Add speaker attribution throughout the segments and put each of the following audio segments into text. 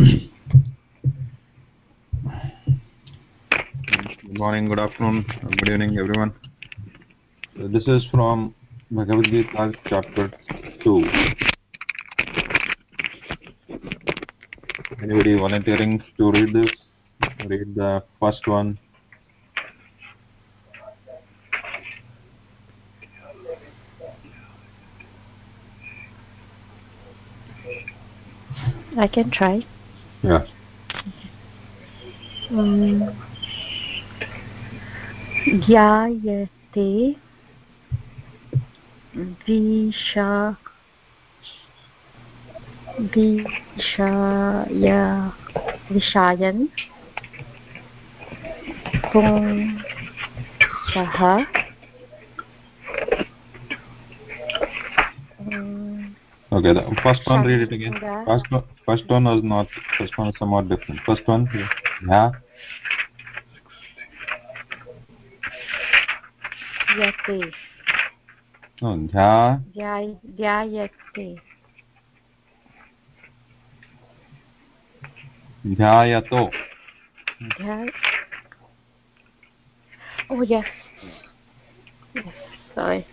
Speaker 1: Good morning, good afternoon, good evening, everyone. This is from Bhagavad Gita, chapter 2. Anybody volunteering to read this? Read the first one.
Speaker 2: I can try.
Speaker 1: Yeah.
Speaker 2: Um, ध्यायते Visha विषाय विषायन् पुंसः um,
Speaker 1: Okay, the first one, read it again.
Speaker 2: Sangha.
Speaker 1: First one, First one was not. First one is somewhat different. First one, yeah.
Speaker 2: Yate.
Speaker 1: No,
Speaker 2: dha. Dhyayate.
Speaker 1: Dhyayato.
Speaker 2: Dhyay. Oh yes. Yes. Sorry.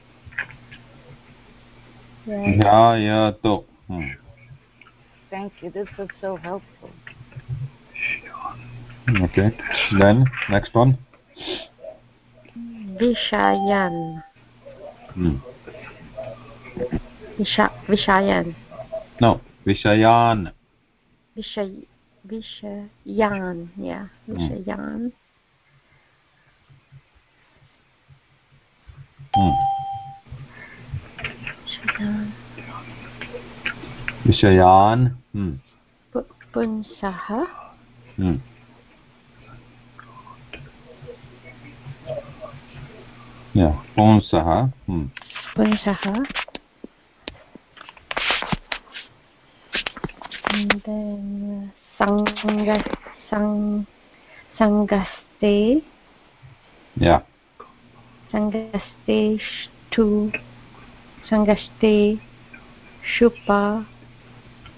Speaker 1: Dhyayato. Hmm.
Speaker 3: Thank you. This was so helpful.
Speaker 1: Okay. Then, next one.
Speaker 2: Vishayan
Speaker 1: Hmm.
Speaker 2: Visha, Vishayan
Speaker 1: No, Vishayan.
Speaker 2: Vishay Vishayan yeah Vishayan
Speaker 1: Hmm.
Speaker 2: Vishayan
Speaker 1: Vishayan. Hmm.
Speaker 2: Pu- Punsaha
Speaker 1: Hmm. Yeah, Ponsaha. Hmm.
Speaker 2: Punsaha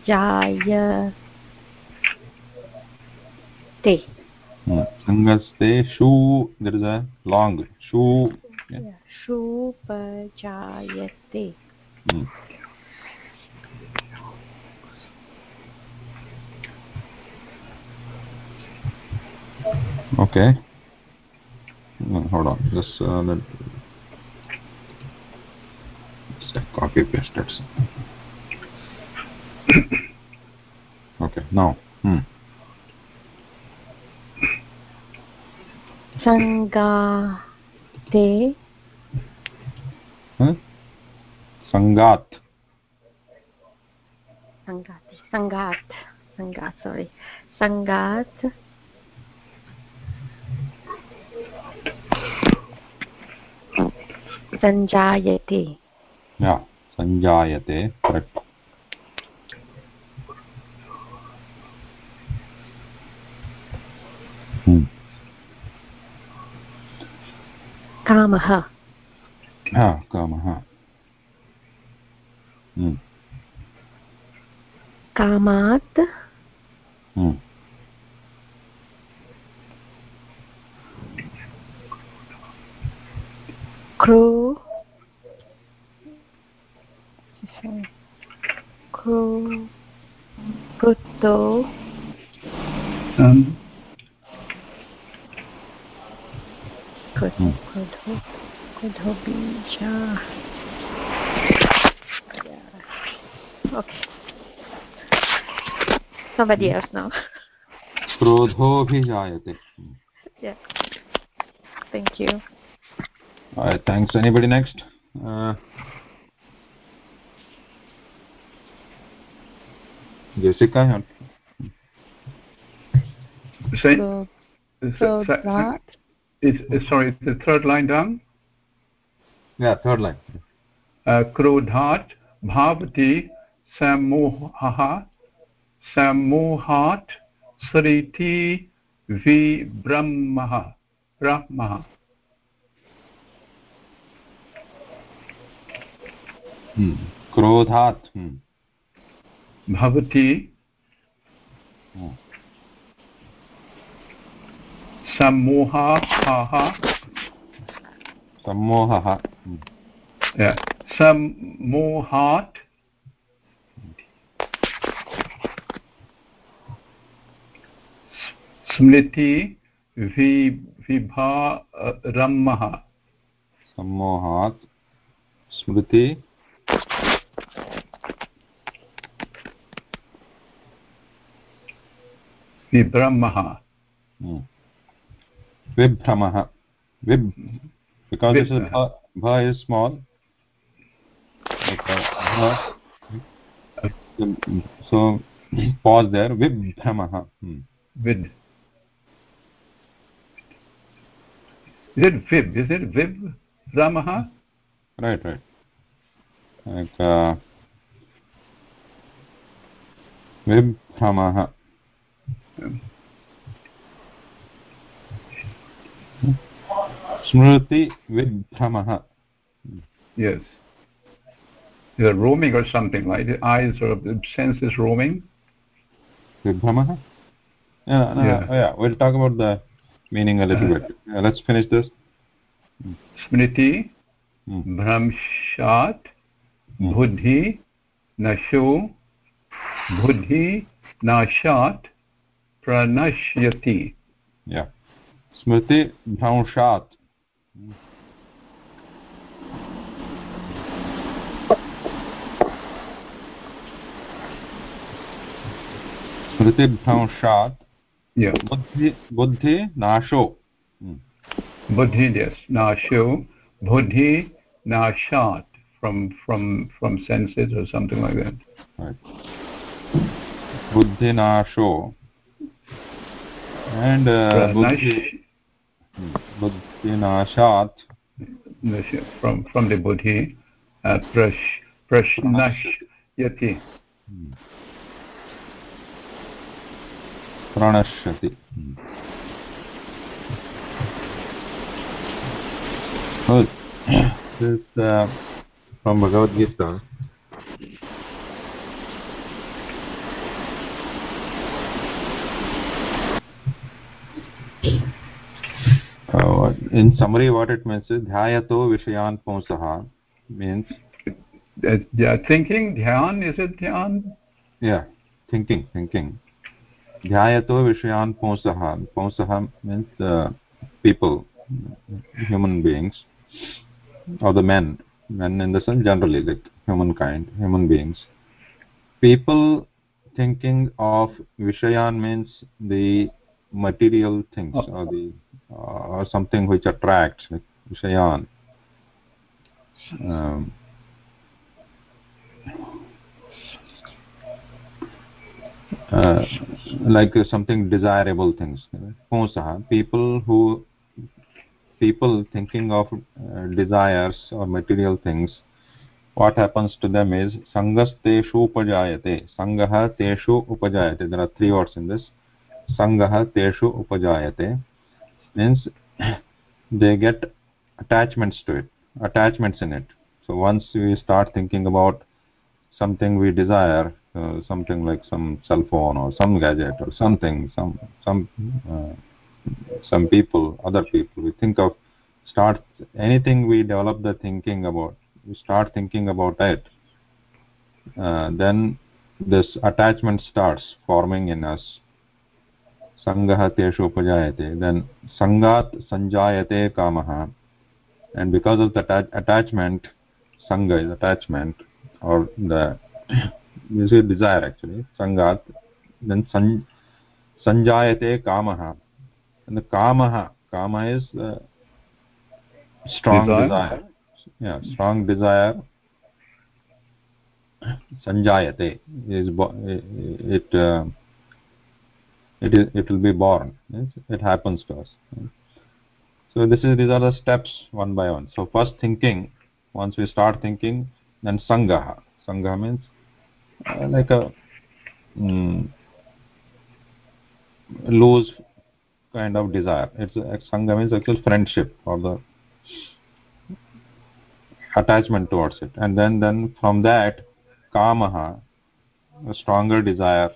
Speaker 2: and then Sanga Sang Sangaste
Speaker 1: Yeah.
Speaker 2: Sangaste Shtu Jaya Te.
Speaker 1: Sangaste shu. There is a long shu. Yeah.
Speaker 2: yeah. Shupa Jayate
Speaker 1: Hmm. Okay. Hold on. Just uh, let, just copy paste it. okay. Now. Hmm.
Speaker 2: Sangate
Speaker 1: Huh? Sangat.
Speaker 2: Sangat Sangat Sangat sorry Sangat Sanjayate
Speaker 1: Yeah. Sanjayate. Correct. Hmm.
Speaker 2: Kamaha
Speaker 1: Ah, kamah. Hmm.
Speaker 2: Kamat
Speaker 1: Hmm.
Speaker 2: Bija Yeah. Okay Somebody else now
Speaker 1: Krodhobhijayate. Hmm.
Speaker 2: Yeah Thank you
Speaker 1: All right. Thanks. Anybody next? Uh, Jessica.
Speaker 4: say,
Speaker 2: So so that
Speaker 4: is, is sorry, the third line down.
Speaker 1: yeah third line
Speaker 4: uh, krodhat bhavati samohaha samohat sriti vi brahmaha brahmaha
Speaker 1: hmm. क्रोधात् hmm.
Speaker 4: भवति
Speaker 1: oh.
Speaker 4: सम्मोहाः
Speaker 1: सम्मोहः Hmm.
Speaker 4: Yeah. Samohat. Smriti vi, vibha uh, rammaha.
Speaker 1: Sammohat. Smriti.
Speaker 4: Vibrammaha.
Speaker 1: Hmm. Vibhramaha. Vib. Because this So pause there. Vibhramaha. Hmm.
Speaker 4: Vid. Is it vib? Is it vib? Ramaha?
Speaker 1: Right, right. Like uh, Vibhramaha. Smriti Vibhramaha.
Speaker 4: Yes. They're roaming or something, right? The eyes or the senses roaming.
Speaker 1: Vibhramaha? Yeah, no,
Speaker 4: Yeah.
Speaker 1: oh, yeah. We'll talk about the meaning a little
Speaker 4: Uh-huh.
Speaker 1: bit. Yeah, let's finish this.
Speaker 4: Smriti,
Speaker 1: Hmm.
Speaker 4: Bhramshat,
Speaker 1: Hmm.
Speaker 4: Buddhi, Nasho, Buddhi, Nashat, Pranashyati.
Speaker 1: Yeah. Smriti Bhranshat.
Speaker 4: श्रुतिभ्रंशात्
Speaker 1: बुद्धि बुद्धि नाशो।
Speaker 4: hmm. बुद्धि नाशो बुद्धि नाशात् from from from senses or something like that
Speaker 1: बुद्धिनाशो and
Speaker 4: बुद्धिनाशात्
Speaker 1: from from
Speaker 4: the बुद्धि प्रश् प्रश्नश् यति Uh,
Speaker 1: from Bhagavad Gita. Uh, in summary, what it means is dhyato vishayan ponsaha means
Speaker 4: Uh, thinking, dhyan, is it dhyan?
Speaker 1: yeah thinking thinking vishayan ponsaha ponsaha means uh, people human beings or the men men in the sense generally like humankind human beings people thinking of vishayan means the material things
Speaker 4: Oh.
Speaker 1: or the uh, or something which attracts like vishayan um, uh, like something desirable things. Ponsaha people who people thinking of uh, desires or material things what happens to them is sangas teshu upajayate. Sangah teshu upajayate. There are three words in this. Sangah teshu upajayate. Means they get attachments to it attachments in it. So once we start thinking about something we desire uh, something like some cell phone or some gadget or something some some uh, some people other people we think of start anything we develop the thinking about we start thinking about it uh, then this attachment starts forming in us. Sangah teshu upajayate then sangat sanjayate kamaha and because of the atta- attachment sangha is attachment or the this is desire actually sangat then san, sanjayate kamaha and the kamaha kama is uh, strong
Speaker 4: Desire.
Speaker 1: desire. yeah strong desire sanjayate is bo- it uh, it is it will be born yes? it happens to us so this is these are the steps one by one so first thinking once we start thinking then sangaha sangaha means like a mm, loose kind of desire it's a, sangha means actual friendship or the attachment towards it and then then from that kamaha a stronger desire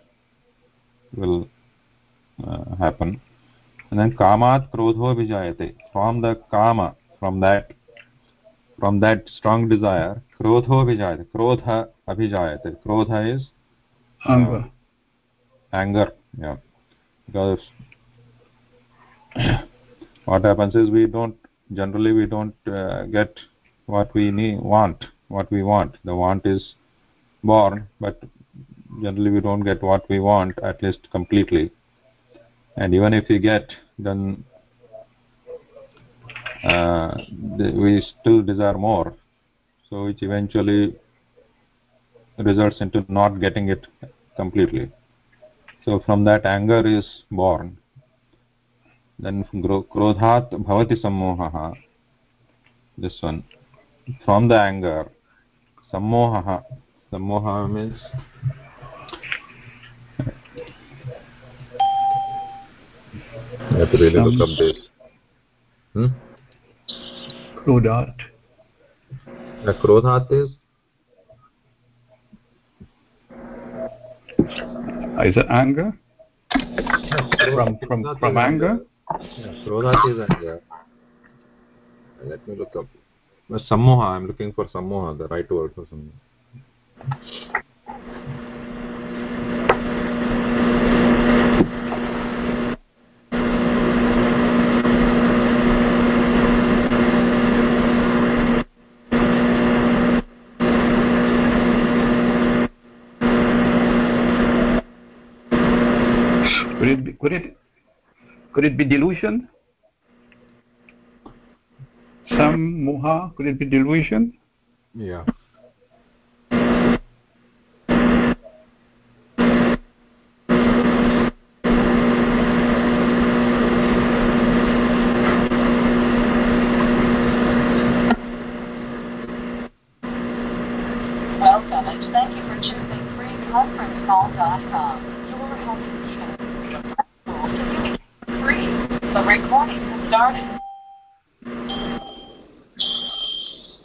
Speaker 1: will uh, happen and then kamat krodho vijayate from the kama from that from that strong desire krodho vijayate krodha abhijayate. Krodha is
Speaker 4: anger.
Speaker 1: anger yeah. Because what happens is we don't generally we don't uh, get what we need want what we want. The want is born but generally we don't get what we want at least completely. And even if we get then uh, we still desire more. So which eventually results into not getting it completely. So from that anger is born. Then krodhat bhavati sammohah this one. From the anger sammohah sammoha means I have to really look up this. Hmm? The Krodhat is?
Speaker 4: Is it anger? from from from anger?
Speaker 1: Krodhat is anger. Let me look up. Sammoha, I'm looking for Sammoha, the right word for Sammoha.
Speaker 4: Could it could it be delusion? Some moha, could it be delusion?
Speaker 1: Yeah.
Speaker 5: Welcome and thank you for choosing freeconferencecall.com. Your home computer. Communicate free. The recording has started.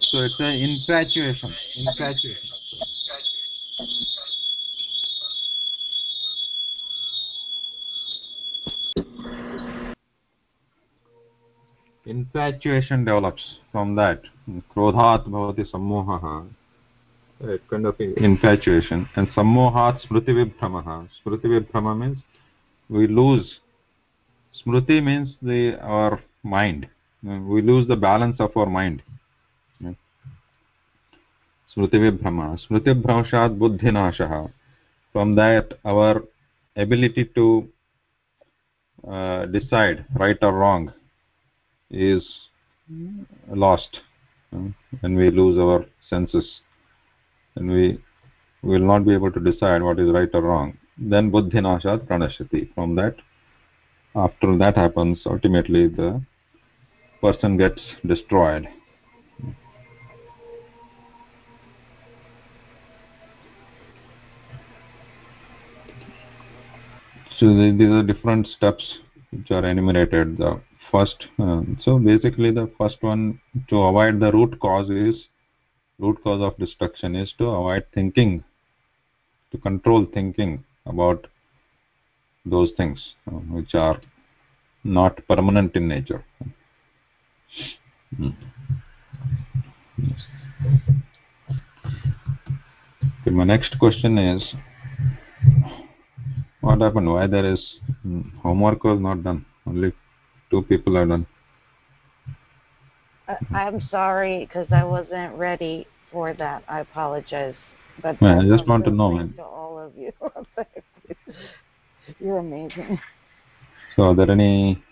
Speaker 1: So an infatuation. Infatuation. Infatuation develops from that. Krodhat bhavati sammohah. A kind of infatuation. And sammohat smriti vibhramaha. Smriti vibhrama means we lose. Smriti means the our mind. We lose the balance of our mind smritivibrama smritibhranshat buddhinashah from that our ability to uh, decide right or wrong is lost. When we lose our senses and we will not be able to decide what is right or wrong. Then buddhinashat pranashati. From that after that happens ultimately the person gets destroyed. So these are different steps which are enumerated the first uh, so basically the first one to avoid the root cause is root cause of destruction is to avoid thinking to control thinking about those things uh, which are not permanent in nature hmm. okay, my next question is what happened why there is hmm, homework was not done only two people are done
Speaker 3: I, I'm sorry because I wasn't ready for that. I apologize. But
Speaker 1: Yeah, I just want to
Speaker 3: so
Speaker 1: know,
Speaker 3: thankful to all of you. You. You're amazing.
Speaker 1: so are there any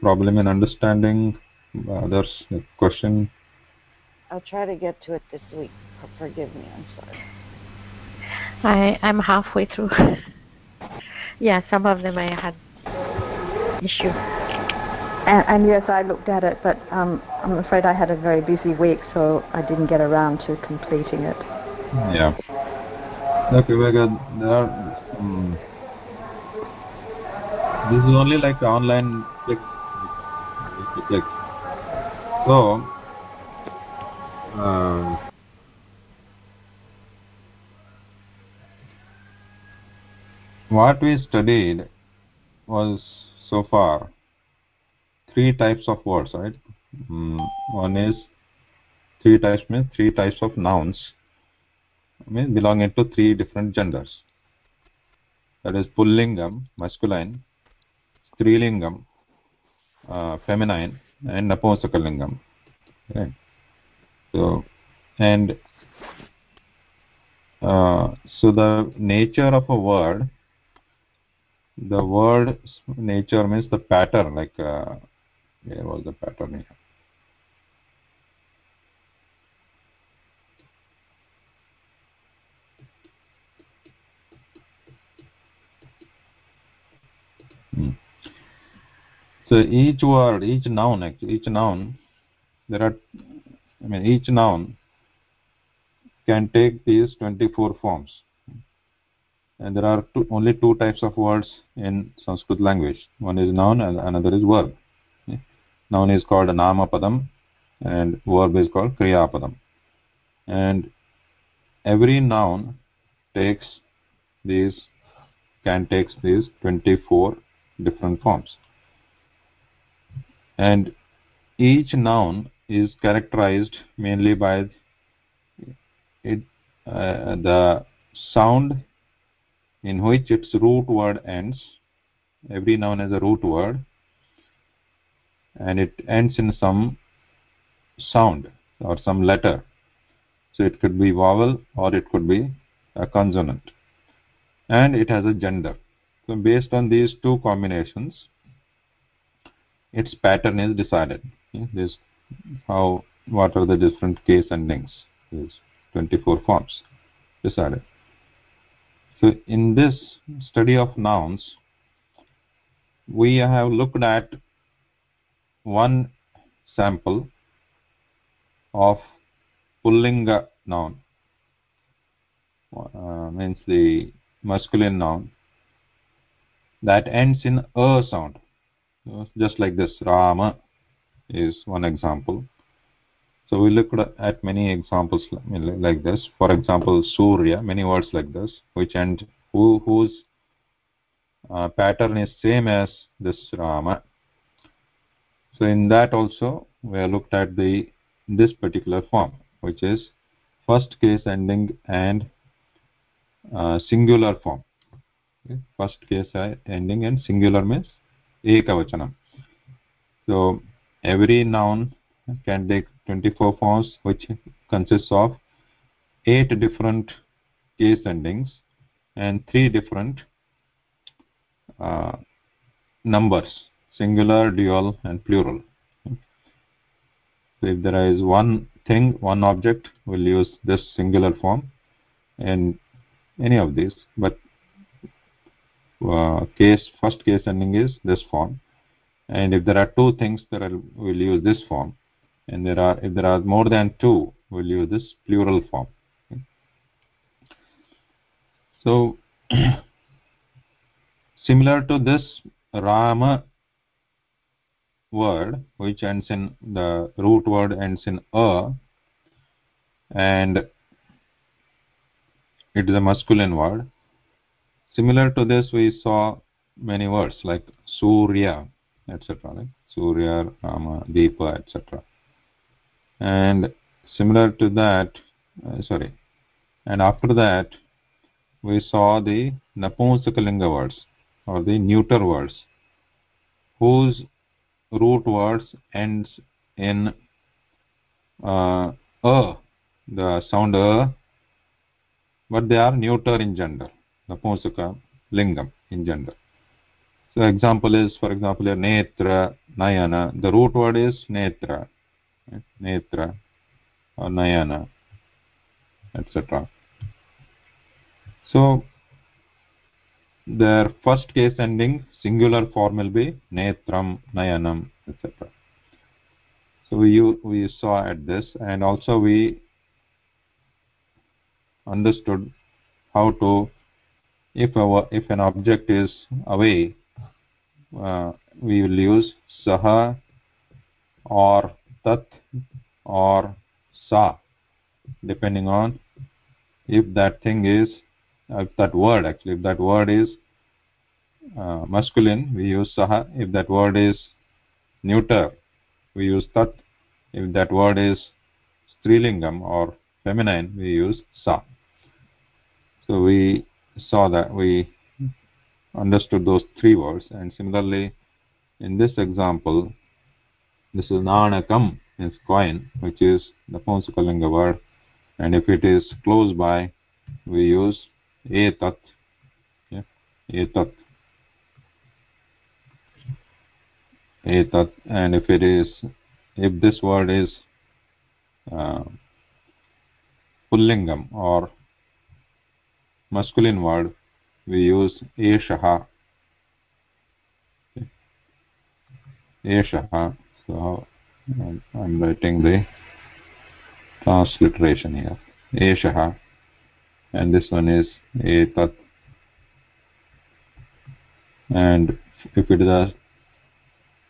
Speaker 1: problem in understanding others the question
Speaker 3: I'll try to get to it this week. Forgive me. I'm sorry.
Speaker 2: I I'm halfway through. yeah, some of them I had issue.
Speaker 6: And, and yes, I looked at it, but um, I'm afraid I had a very busy week, so I didn't get around to completing it.
Speaker 1: yeah okay Viveka, there are um, this is only like online click click so uh, what we studied was so far three types of words right? Mm, one is three types means three types of nouns I belonging to three different genders. That is pullingam masculine strilingam uh, feminine and napusakalingam okay so and uh, so the nature of a word the word nature means the pattern like uh, where was the pattern here hmm. so each word each noun actually each noun there are i mean each noun can take these 24 forms and there are two, only two types of words in sanskrit language. One is noun and another is verb. Okay? noun is called nama padam and verb is called kriya padam and every noun takes these can takes these 24 different forms. And each noun is characterized mainly by it uh, the sound in which its root word ends every noun has a root word and it ends in some sound or some letter. So it could be vowel or it could be a consonant. And it has a gender. So based on these two combinations its pattern is decided. Hmm, this how what are the different case endings? These 24 forms decided so in this study of nouns we have looked at one sample of pullinga noun uh, means the masculine noun that ends in a sound. Just like this rama is one example so we looked at many examples like this. For example surya many words like this which end who whose uh, pattern is same as this rama. So in that also we looked at the this particular form which is first case ending and uh, singular form. Okay? first case ending and singular means ekavachanam. So every noun can take 24 forms which consists of eight different case endings and three different uh, numbers singular dual and plural. So if there is one thing one object we'll use this singular form in any of these. But uh, case first case ending is this form. And if there are two things that we'll use this form and there are if there are more than two we'll use this plural form. Okay. so similar to this rama word which ends in the root word ends in a and it is a masculine word. Similar to this we saw many words like surya etc surya rama deepa etc and similar to that uh, sorry. And after that we saw the napumsakalinga words or the neuter words whose root words ends in uh, a. The sound a but they are neuter in gender napumsaka lingam in gender. So example is for example netra nayana. The root word is netra netra or nayana etc so their first case ending singular form will be netram nayanam etc so we we saw at this and also we understood how to if our if an object is away uh, we will use saha or tat or sa depending on if that thing is if that word actually if that word is uh, masculine we use saha. If that word is neuter we use tat. If that word is strilingam or feminine we use sa. So we saw that we understood those three words. And similarly in this example this is nanakam means coin which is the Ponsakalinga word and if it is close by we use etat. Yeah, etat. Etat. And if it is if this word is uh, pullingam or masculine word we use eshaha. Eshaha so uh, i'm writing the transliteration here. Eshaha and this one is etat and if it is a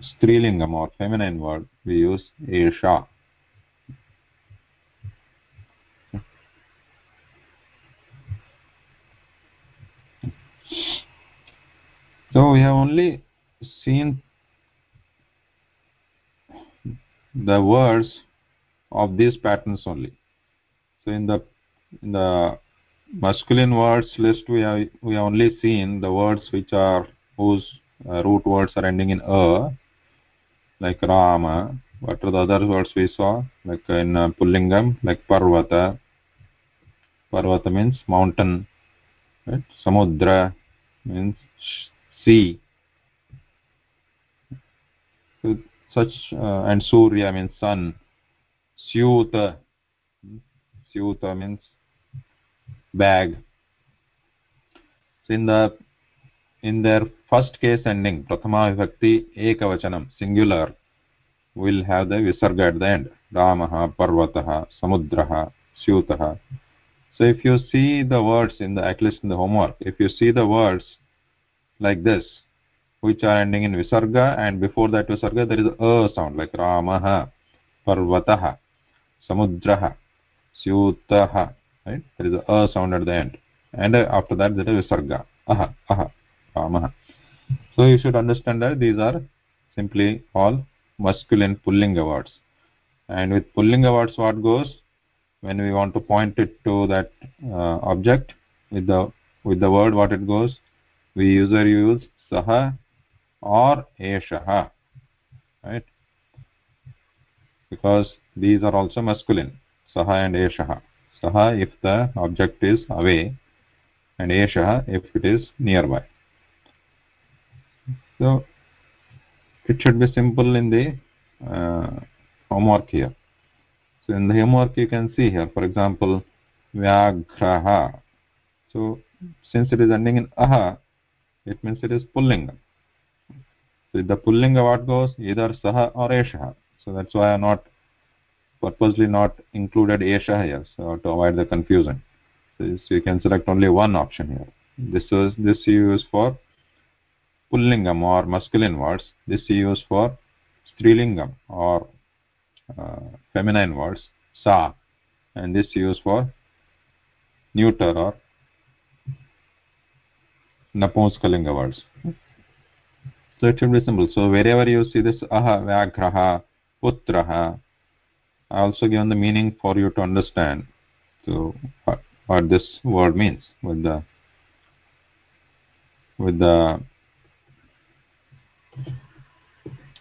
Speaker 1: strilingam or feminine word we use esha so we have only seen the words of these patterns only. So in the in the masculine words list we have we have only seen the words which are whose uh, root words are ending in a like rama what are the other words we saw like in uh, pullingam like parvata. Parvata means mountain right? Samudra means sea such uh, and surya means sun syuta syuta means bag so in the in their first case ending prathama vibhakti ekavachanam singular will have the visarga at the end ramah parvatah samudrah syutah so if you see the words in the at least in the homework if you see the words like this which are ending in visarga and before that visarga there is a sound like ramah parvatah samudrah syutah right? There is a, sound at the end. And after that there is visarga. Aha aha ramah so you should understand that these are simply all masculine pullinga words. And with pullinga words what goes? When we want to point it to that uh, object with the with the word what it goes? We usually use saha or eshaha right because these are also masculine saha and eshaha saha if the object is away and eshaha if it is nearby so it should be simple in the uh, homework here so in the homework you can see here for example vyagraha so since it is ending in aha it means it is pullinga so the pullinga what goes either saha or eshaha so that's why i not purposely not included esha here. So to avoid the confusion. So you can select only one option here. This is this you use for pullingam or masculine words. This you use for strilingam or uh, feminine words sa. And this you use for neuter or napunskalinga words so it should be simple so wherever you see this aha vyagraha putraha i also given the meaning for you to understand so what, what this word means with the with the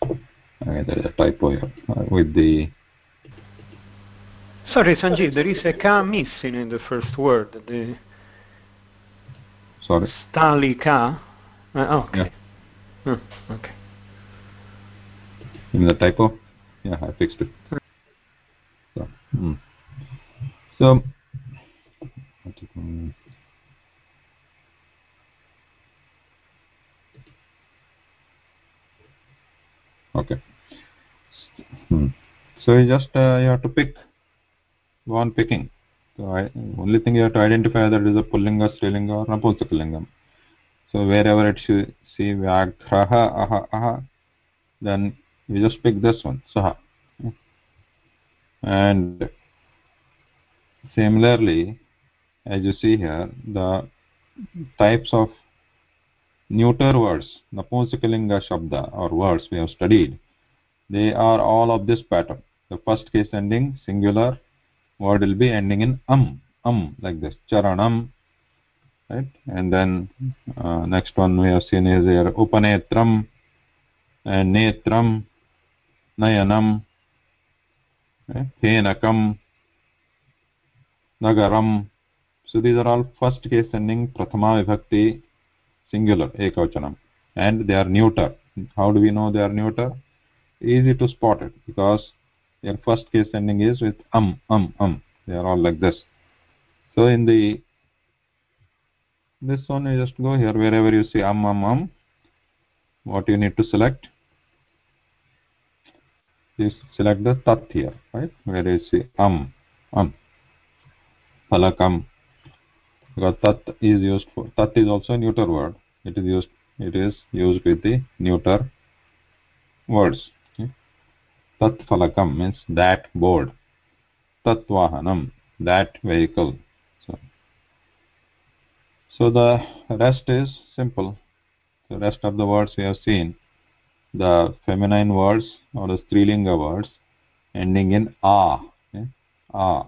Speaker 1: okay, there is a typo here uh, with the
Speaker 7: Sorry, Sanjeev, there is a ka missing in the first word. The
Speaker 1: sorry
Speaker 7: stalika. Uh, okay.
Speaker 1: Yeah.
Speaker 7: Hmm, okay.
Speaker 1: in the typo? Yeah i fixed it. So, hmm. so okay. Hmm. so you just uh, you have to pick go on picking. So I, only thing you have to identify whether it is a pullinga strilinga or napunsakalingam so wherever it should see vyagraha aha aha then you just pick this one saha and similarly as you see here the types of neuter words napunsakalinga shabda or words we have studied they are all of this pattern the first case ending singular word will be ending in um um like this charanam right? And then uh, next one we have seen is here upanetram and netram nayanam right? henakam nagaram. So these are all first case ending prathama vibhakti singular ekavachanam. And they are neuter. How do we know they are neuter? Easy to spot it because their first case ending is with um um um they are all like this. So in the this one you just go here wherever you see um um um what you need to select. You select the tat here right? Where you see um um palakam because tat is used for tat is also a neuter word. It is used it is used with the neuter words. Okay? tat falakam means that board. Tat vahanam that vehicle so the rest is simple. The rest of the words we have seen. The feminine words or the strilinga words ending in a okay? a.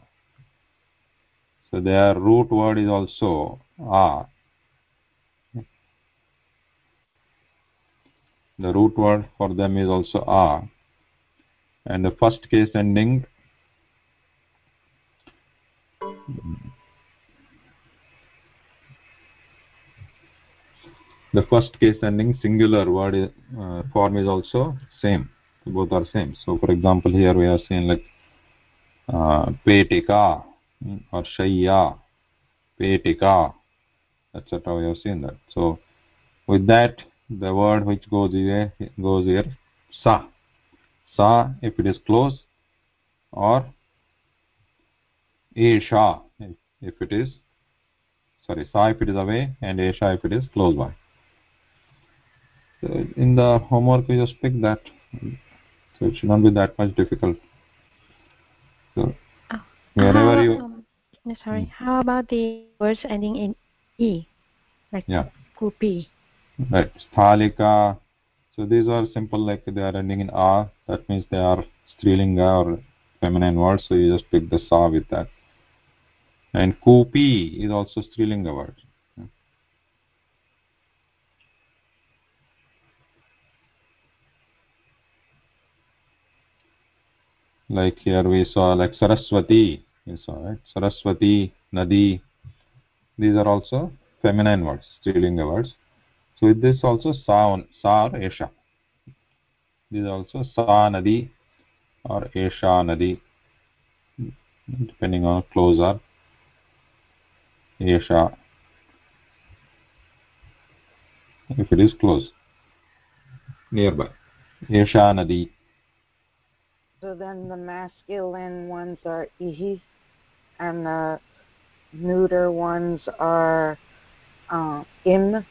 Speaker 1: So their root word is also a. The root word for them is also a. And the first case ending the first case ending singular word is, uh, form is also same. Both are same. So for example here we are saying like uh, petika mm, or shayya petika etc we have seen that. So with that the word which goes here goes here sa. Sa if it is close or esha if, it is sorry sa if it is away and esha if it is close by in the homework we just pick that. So it should not be that much difficult. So
Speaker 2: Oh,
Speaker 1: wherever
Speaker 2: how,
Speaker 1: you
Speaker 2: um, no, sorry. How about the words ending in e, like
Speaker 1: Yeah.
Speaker 2: kupi?
Speaker 1: right. Sthalika so these are simple like they are ending in a that means they are strilinga or feminine words. So you just pick the sa with that. And kupi is also strilinga word like here we saw like saraswati you saw right? Saraswati nadi. These are also feminine words strilinga words. So with this also sa sa or esha. These are also sa nadi or esha nadi. Depending on close or esha. If it is close nearby. Esha nadi
Speaker 3: So then the masculine ones are ihi, and the neuter ones are uh, im.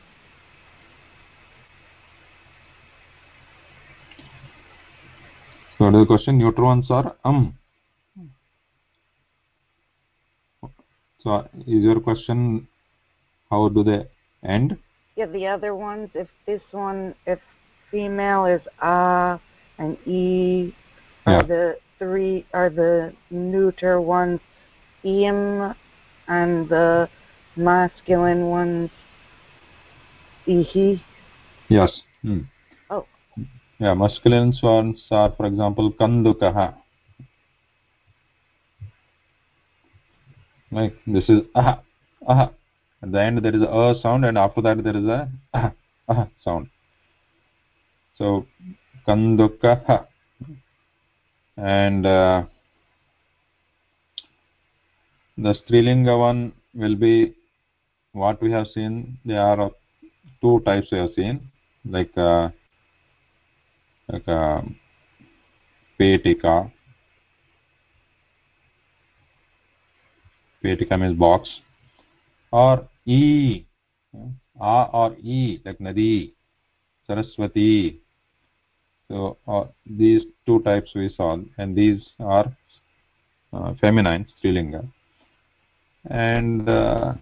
Speaker 1: so the question neuter ones are um. So is your question how do they end?
Speaker 3: Yeah, the other ones, if this one, if female is a and e, are the three, are the neuter ones im, and the masculine ones ihi.
Speaker 1: yes. Hmm.
Speaker 3: Oh.
Speaker 1: yeah masculine ones are for example kandukah like this is aha aha. At the end there is a a sound and after that there is a aha aha sound. So kandukah and uh, the strilinga one will be what we have seen there are uh, two types we have seen like uh, like uh, petika petika means box or e a or e like nadi saraswati so uh, these two types we saw and these are uh, feminine strilinga and uh,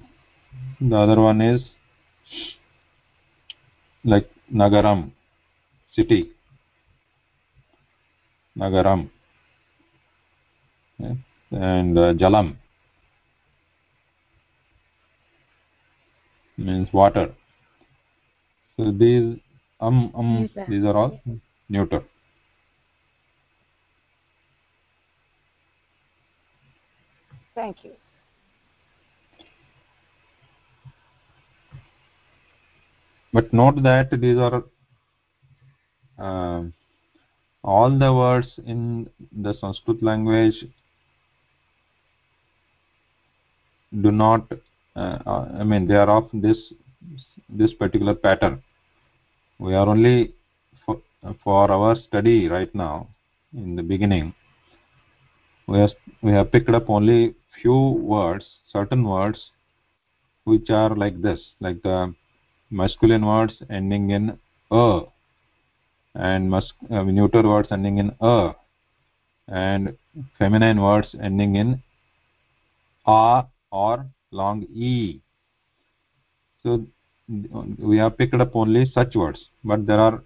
Speaker 1: the other one is like nagaram city. Nagaram. Yeah? and uh, jalam. Means water. So these um um
Speaker 2: these are
Speaker 1: all neuter
Speaker 3: Thank you.
Speaker 1: but note that these are uh, all the words in the sanskrit language do not uh, uh, i mean they are of this this particular pattern we are only for, our study right now in the beginning we have we have picked up only few words certain words which are like this like the masculine words ending in a and mus- uh, neuter words ending in a and feminine words ending in a or long e. So we have picked up only such words but there are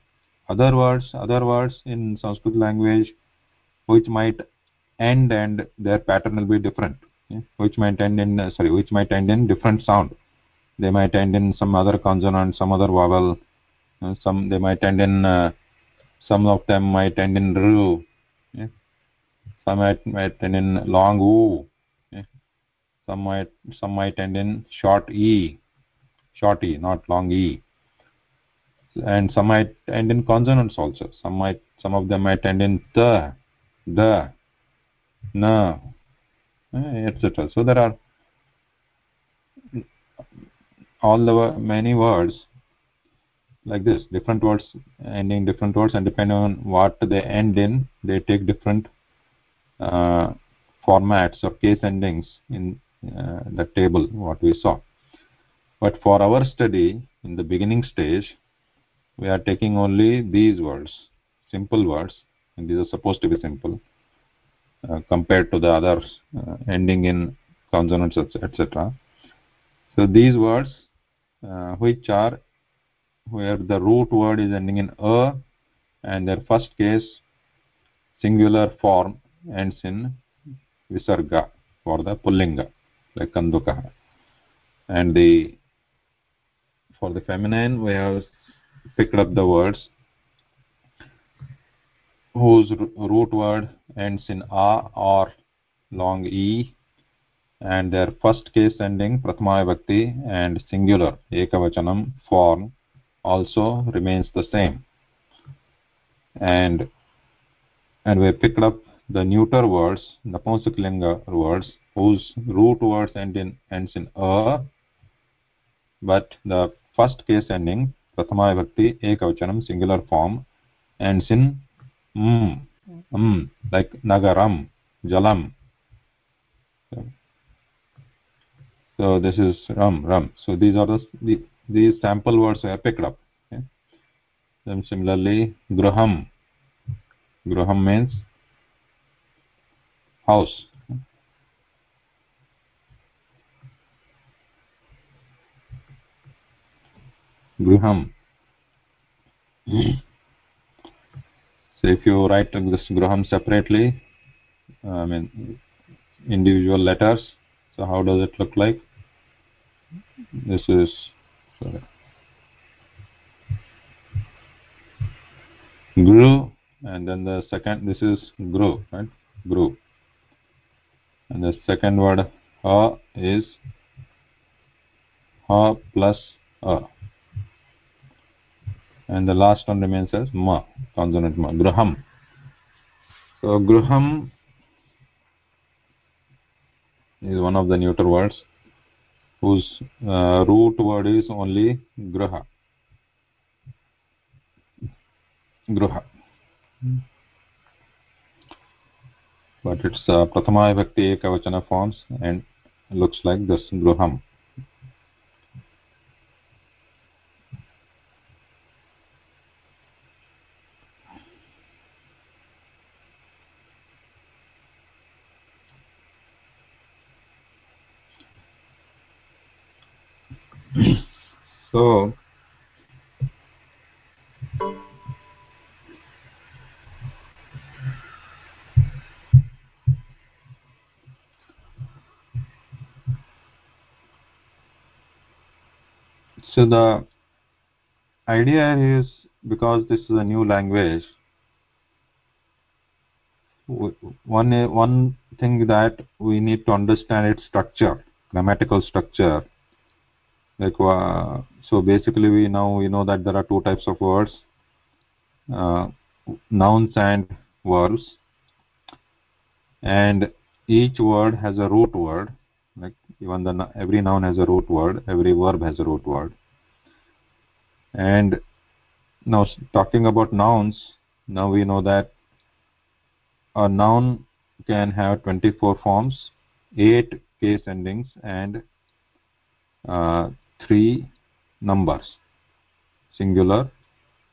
Speaker 1: other words other words in sanskrit language which might end and their pattern will be different yeah? which might end in uh, sorry which might end in different sound they might end in some other consonant some other vowel uh, some they might end in uh, some of them might end in ru yeah? some might, might end in long u yeah? some might some might end in short e short e not long e and some might end in consonants also. Some might some of them might end in the the na etc so there are all the many words like this. Different words ending different words and depending on what they end in they take different uh, formats or case endings in uh, the table what we saw. But for our study in the beginning stage we are taking only these words simple words and these are supposed to be simple uh, compared to the others uh, ending in consonants etc so these words uh, which are where the root word is ending in a and their first case singular form ends in visarga for the pullinga like kanduka and the for the feminine we have picked up the words whose root word ends in a or long e and their first case ending prathama vibhakti and singular ekavachanam form also remains the same. And and we picked up the neuter words napunsaklinga words whose root words end in ends in a but the first case ending प्रथमा विभक्ति एकवचनं singular form and सिन् like नगर जलं so this is रं रं so these are these sample words a picked up similarly गृहं गृहं means house. Gruham so if you write this gruham separately uh, i mean individual letters so how does it look like? This is sorry. gru and then the second this is gru right? Gru. And the second word ha is ha plus a and the last one remains as ma consonant ma gruham so gruham is one of the neuter words whose uh, root word is only gruha gruha but it's uh, prathama vibhakti ekavachana forms and looks like this gruham so so the idea is because this is a new language one one thing that we need to understand its structure grammatical structure like uh, so basically we now we know that there are two types of words uh, nouns and verbs. And each word has a root word. Like even the every noun has a root word. Every verb has a root word. And now talking about nouns now we know that a noun can have 24 forms 8 case endings and uh, 3 numbers singular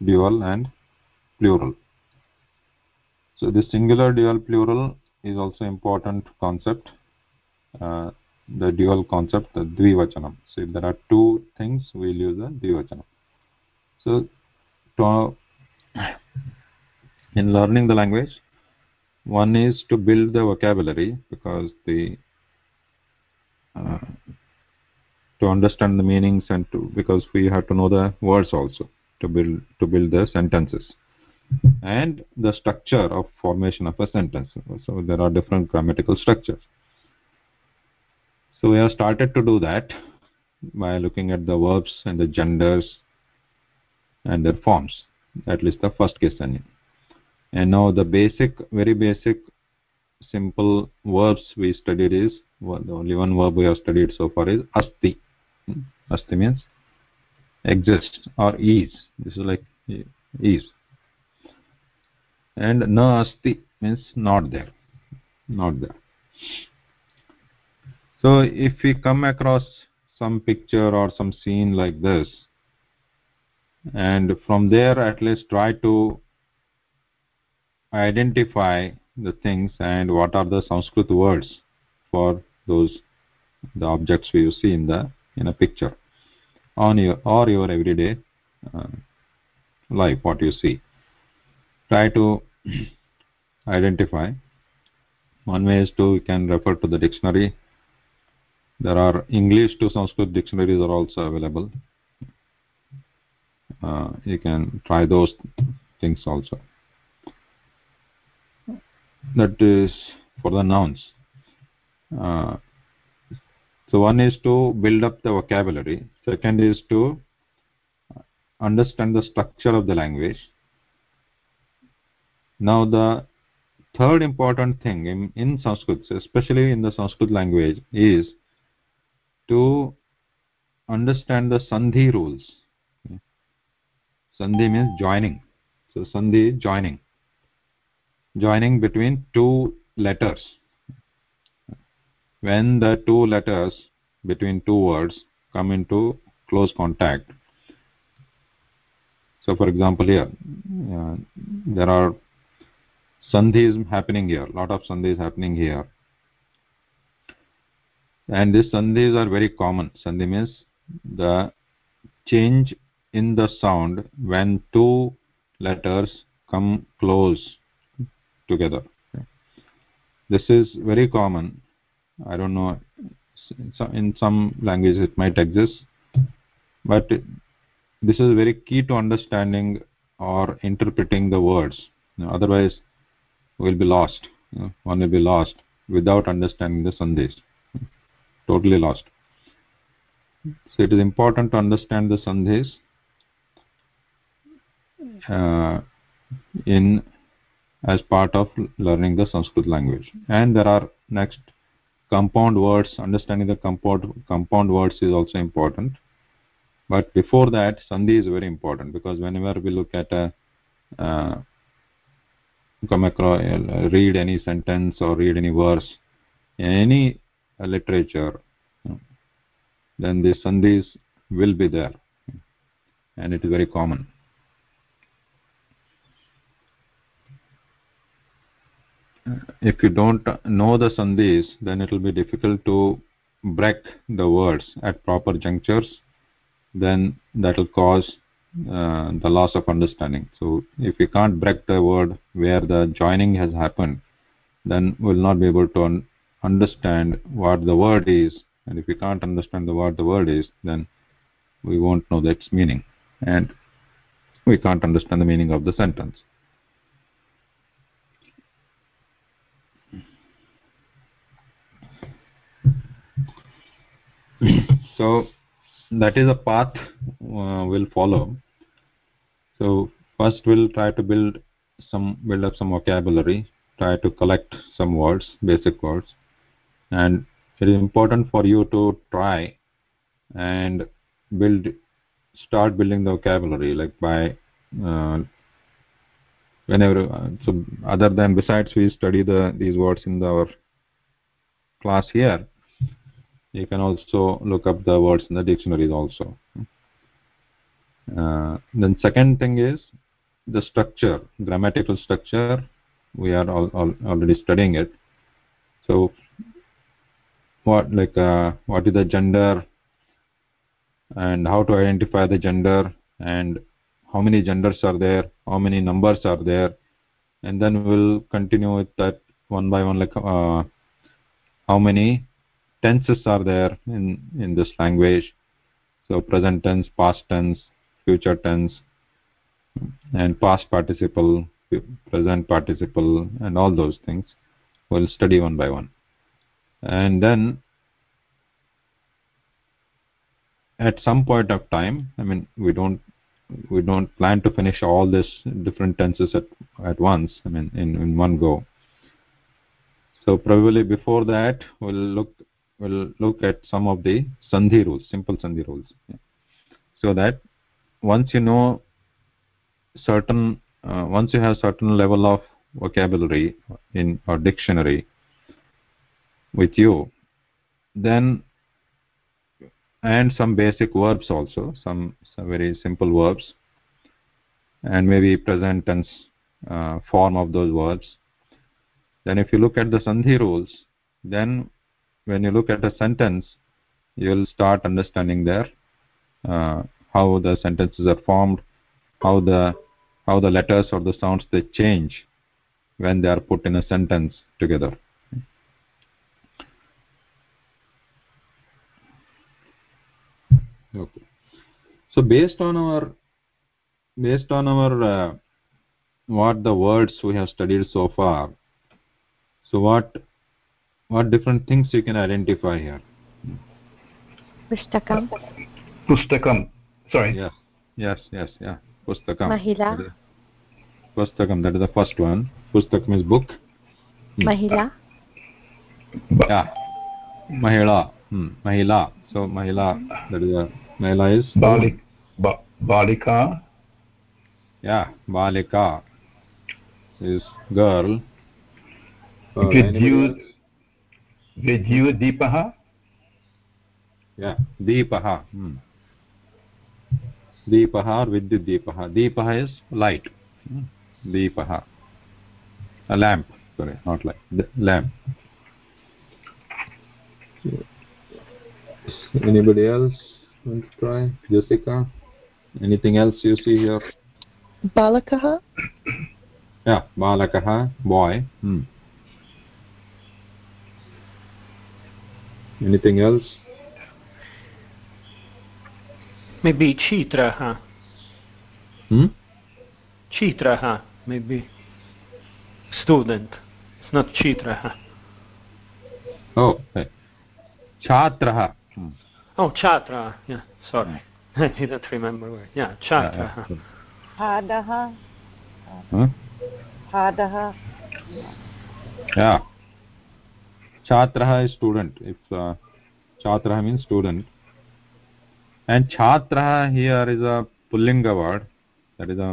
Speaker 1: dual and plural. So this singular dual plural is also important concept uh, the dual concept the dvivachanam. So if there are two things we'll use the dvivachanam. So to, in learning the language one is to build the vocabulary because the uh, to understand the meanings and to because we have to know the words also to build to build the sentences. And the structure of formation of a sentence. So there are different grammatical structures. So we have started to do that by looking at the verbs and the genders and their forms at least the first case and now the basic very basic simple verbs we studied is well, the only one verb we have studied so far is asti? Asti means exist or is. This is like eh, is. And na asti means not there not there. So if we come across some picture or some scene like this and from there at least try to identify the things and what are the sanskrit words for those the objects we see in the in a picture. On your or your everyday uh, life what you see. Try to identify. One way is to you can refer to the dictionary. There are english to sanskrit dictionaries are also available. Uh, you can try those things also. That is for the nouns. Uh, so one is to build up the vocabulary. Second is to understand the structure of the language. Now the third important thing in, in sanskrit especially in the sanskrit language is to understand the sandhi rules. Sandhi means joining. So sandhi joining. Joining between two letters when the two letters between two words come into close contact. So for example here uh, there are sandhis happening here lot of sandhis happening here. And these sandhis are very common. Sandhi means the change in the sound when two letters come close together. This is very common i don't know. In some languages it might exist but this is very key to understanding or interpreting the words. Otherwise we'll be lost. One will be lost without understanding the sandhis. Totally lost. So it is important to understand the sandhis uh, in as part of learning the Sanskrit language. And there are next compound words. Understanding the compound compound words is also important. But before that, sandhi is very important because whenever we look at a uh, come across, uh, read any sentence or read any verse, any uh, literature, then the sandhis will be there, and it is very common. If you don't know the sandhis then it will be difficult to break the words at proper junctures. Then that will cause uh, the loss of understanding. So if you can't break the word where the joining has happened then we'll not be able to un understand what the word is. And if we can't understand the what the word is then we won't know its meaning. And we can't understand the meaning of the sentence so that is a path uh, we'll follow. So first we'll try to build some build up some vocabulary try to collect some words basic words. And it is important for you to try and build start building the vocabulary like by uh, whenever uh, so other than besides we study the these words in the, our class here you can also look up the words in the dictionaries also. Uh, then second thing is the structure grammatical structure. We are all, all already studying it. So what like uh, what is the gender and how to identify the gender and how many genders are there how many numbers are there. And then we'll continue with that one by one like uh, how many tenses are there in in this language. So present tense past tense future tense and past participle present participle and all those things. We'll study one by one. And then at some point of time i mean we don't we don't plan to finish all this different tenses at at once i mean in in one go. So probably before that we'll look we'll look at some of the sandhi rules simple sandhi rules. So that once you know certain uh, once you have certain level of vocabulary in or dictionary with you then and some basic verbs also some, some very simple verbs and maybe present tense uh, form of those verbs. Then if you look at the sandhi rules then when you look at a sentence you'll start understanding there uh, how the sentences are formed how the how the letters or the sounds they change when they are put in a sentence together. Okay. So based on our based on our uh, what the words we have studied so far so what what different things you can identify here?
Speaker 2: Pustakam.
Speaker 4: Pustakam. Sorry.
Speaker 1: Yes yes yes yeah. Pustakam.
Speaker 2: Mahila.
Speaker 1: Pustakam that is the first one. Pustakam is book. Hmm.
Speaker 2: mahila.
Speaker 1: Yeah. Mahila. Hmm. mahila. So mahila that is a mahila is
Speaker 4: balik ba, balika.
Speaker 1: Yeah balika is girl. Uh,
Speaker 4: vidyut vidyudipah
Speaker 1: yeah जीवदीपः दीपः. Hmm. दीपः विद्युद्दीपः दीपः is light hmm. दीपः. Lamp sorry not light lamp anybody else Jessica anything else you see here
Speaker 8: बालकः
Speaker 1: बालकः boy anything else
Speaker 7: Maybe Chitraha.
Speaker 1: hmm?
Speaker 7: Chitraha, maybe. Student. It's not Chitraha.
Speaker 1: oh hey. chatrah hmm.
Speaker 7: Oh, Chatra. Yeah, sorry. I didn't remember where. Yeah, Chatra.
Speaker 1: yeah, yeah.
Speaker 3: Padaha,
Speaker 1: Huh?
Speaker 3: padaha,
Speaker 1: yeah छात्रः student if छात्रः means student and छात्रः here is a pulling word that is a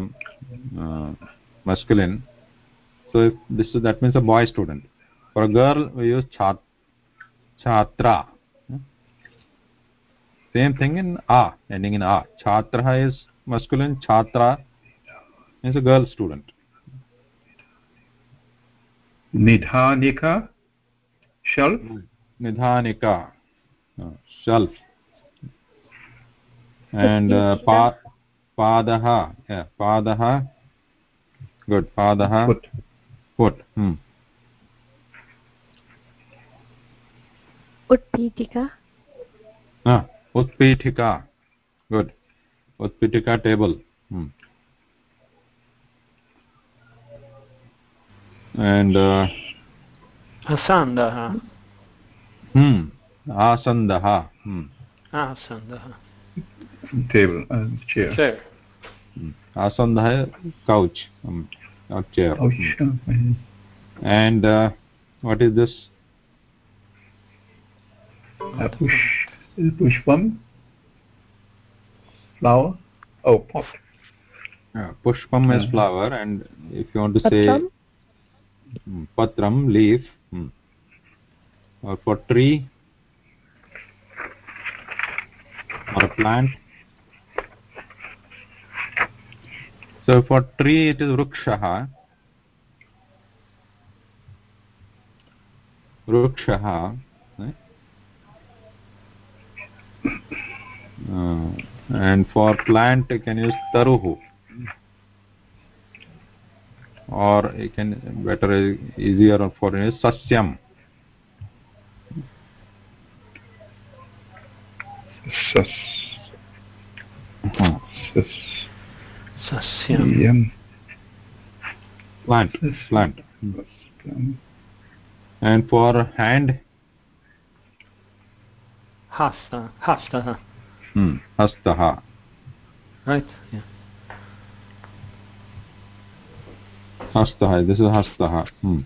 Speaker 1: masculine so this is that means a boy student for a girl we use छात्रा same thing in आ ending in आ छात्रः is masculine
Speaker 4: छात्रा is
Speaker 1: a girl student निधानिका शल निधानिका शल and पाद पाद गुड
Speaker 4: पाद
Speaker 1: फुट फुट
Speaker 2: हम
Speaker 1: उत्पीठिका उत्पीठिका गुड उत्पीठिका table hmm and
Speaker 7: asandaha
Speaker 1: hmm. Asandaha hmm.
Speaker 7: Asandaha
Speaker 4: table uh, chair.
Speaker 7: Chair.
Speaker 1: Hmm. asandaha couch. Um, not chair.
Speaker 4: Oh
Speaker 1: Hmm.
Speaker 4: sure
Speaker 1: and uh, what is this?
Speaker 4: Uh, push pushpam flower. Oh pot.
Speaker 1: Uh, pushpam is
Speaker 4: Mhm.
Speaker 1: flower and if you want to say
Speaker 8: Patram?
Speaker 1: Hmm, leaf hmm. or for tree or a plant so for tree it is vrukshah vrukshah right? uh, and for plant you can use taruhu or you can better easier for is sasyam.
Speaker 4: Sas.
Speaker 1: Uh,
Speaker 4: sas.
Speaker 7: Sasyam.
Speaker 4: Yam
Speaker 1: plant. Plant. And for hand?
Speaker 7: Hasta. Hastaha
Speaker 1: hmm, hastaha.
Speaker 7: Right? Yeah
Speaker 1: hastaha this is hastaha hmm.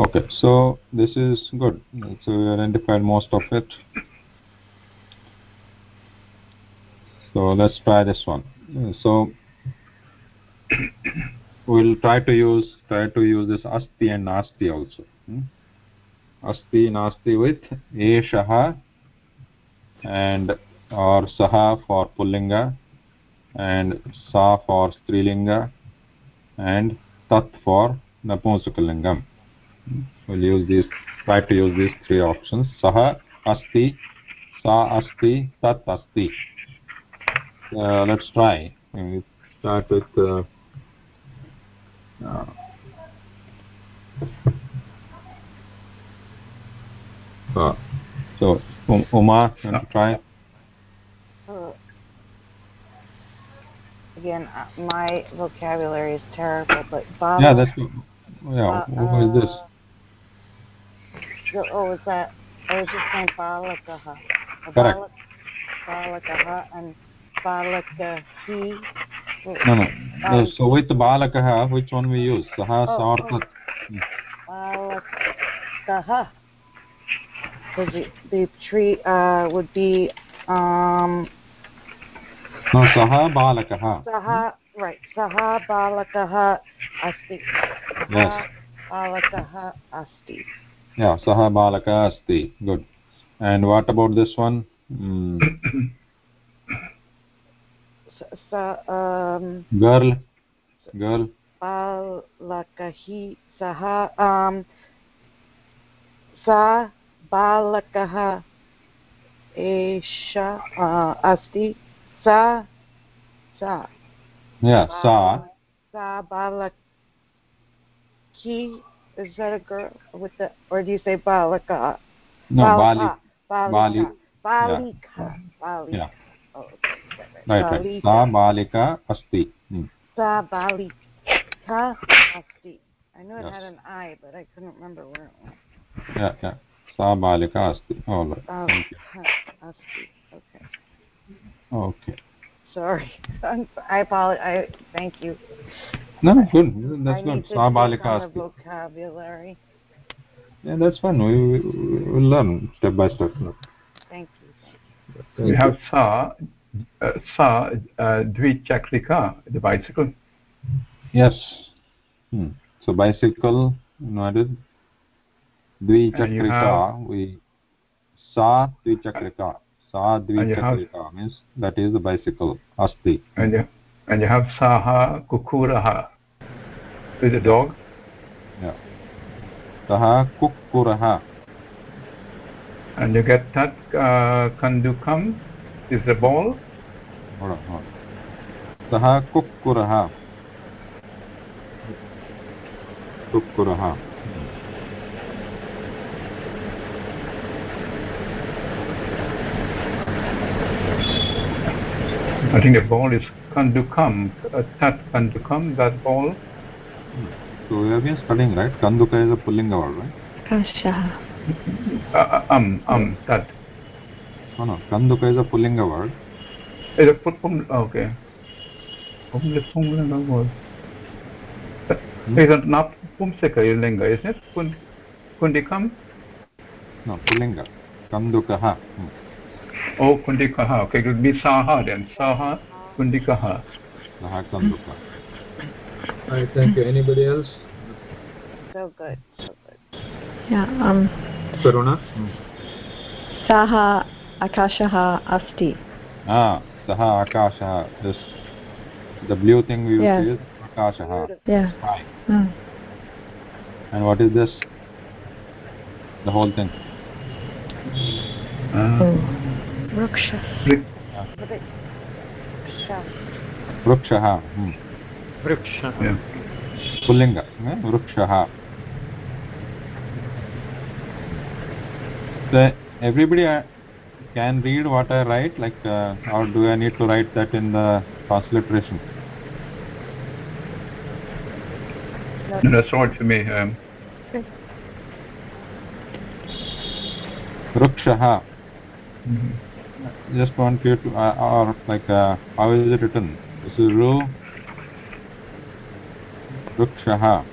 Speaker 1: okay so this is good. So we identified most of it. So let's try this one. So we'll try to use try to use this asti and nasti also. Hmm? asti nasti with eshah and or saha for pullinga and sa for strilinga and tat for napunskalingam we'll use these try to use these three options. Saha asti sa asti tat asti. Uh, let's try. We start with uh, uh, uh, so um, Uma want to try
Speaker 3: Uh, again, uh, my vocabulary is terrible, but Bala.
Speaker 1: yeah that's yeah who is this
Speaker 3: Uh, oh, is that? I was just saying Balakaha.
Speaker 1: Correct.
Speaker 3: Balakaha and Balakahi.
Speaker 1: no no no so with balakah which one we use saha sa or
Speaker 3: Oh, Balakaha. Because the, the tree uh, would be um,
Speaker 1: no saha balakah
Speaker 3: Saha, right, Saha Balakaha Asti.
Speaker 1: Yes.
Speaker 3: Saha Balakaha Asti.
Speaker 1: yeah saha balakah asti. Good. And what about this one? Mm,
Speaker 3: Sa- Sa, um,
Speaker 1: girl girl
Speaker 3: Balakahi Saha Sa Balakaha Esha Asti Sa Sa
Speaker 1: yeah sa
Speaker 3: Sa Balaki is that a girl with the or do you say Balaka?
Speaker 1: no bali
Speaker 3: Balika.
Speaker 1: Bali.
Speaker 3: Balika. Balika.
Speaker 1: Yeah.
Speaker 3: Oh,
Speaker 1: right
Speaker 3: Balika.
Speaker 1: sa balika asti hmm.
Speaker 3: Sa Balika Asti. I knew it
Speaker 1: Yes.
Speaker 3: had an I, but I couldn't remember where it went.
Speaker 1: yeah yeah sa balika asti all right thank you
Speaker 3: Asti. Okay.
Speaker 1: Okay
Speaker 3: Sorry. I'm, I apologize. I thank you.
Speaker 1: no no, good that's
Speaker 3: I
Speaker 1: good
Speaker 3: need to
Speaker 1: sa
Speaker 3: fix
Speaker 1: balika
Speaker 3: on the
Speaker 1: asti
Speaker 3: vocabulary.
Speaker 1: yeah that's fine we we will learn step by step
Speaker 3: Thank you.
Speaker 1: Thank
Speaker 4: we
Speaker 1: you.
Speaker 4: have sa uh, sa uh, dvichakrika the bicycle
Speaker 1: yes hmm. so bicycle you know what is dvichakrika we sa dvichakrika sadvika means that is the bicycle asti.
Speaker 4: And you, and you have saha kukuraha is a dog?
Speaker 1: Yeah. Saha kukuraha
Speaker 4: and you get that uh, kandukam is a ball?
Speaker 1: Hold on, hold on. saha kukuraha kukuraha
Speaker 4: I think the ball is kandukam. Uh, tat kandukam, that ball.
Speaker 1: So we been studying, right? Kanduka is a pullinga word, right?
Speaker 6: Kasha.
Speaker 4: Uh, uh, um, um, that.
Speaker 1: No, no. Kanduka is a pullinga word.
Speaker 4: Is a pum, okay. Pumlinga word.
Speaker 1: Hmm?
Speaker 4: Is it not pumseka linga, isn't it? Kundikam?
Speaker 1: No, pullinga. Kandukaha. Hmm.
Speaker 4: Oh, kundikaha. Okay, it would be saha then. Saha, kundikaha.
Speaker 1: Saha kanduka. Alright, thank you. Anybody else?
Speaker 3: So good. So good.
Speaker 6: Yeah. Um.
Speaker 1: Karuna? Hmm.
Speaker 6: Saha akashaha asti.
Speaker 1: Ah, saha akasha. This, the blue thing we
Speaker 6: Yeah.
Speaker 1: see is akasha.
Speaker 6: Yeah.
Speaker 1: Sky.
Speaker 6: Mm.
Speaker 1: And what is this? The whole thing.
Speaker 4: Uh,
Speaker 6: Oh.
Speaker 2: Ruksha.
Speaker 3: But it, so,
Speaker 1: Vrukshaha. Hmm.
Speaker 7: Vriksha.
Speaker 4: yeah.
Speaker 1: Pullinga. eh? Vrukshaha. So everybody uh, can read what I write, like, uh, or do I need to write that in the transliteration?
Speaker 4: No, that's all right for me. Um,
Speaker 1: Vrukshaha. Just want you to, uh, or like, uh, how is it written? This is Ru. Vrukshaha.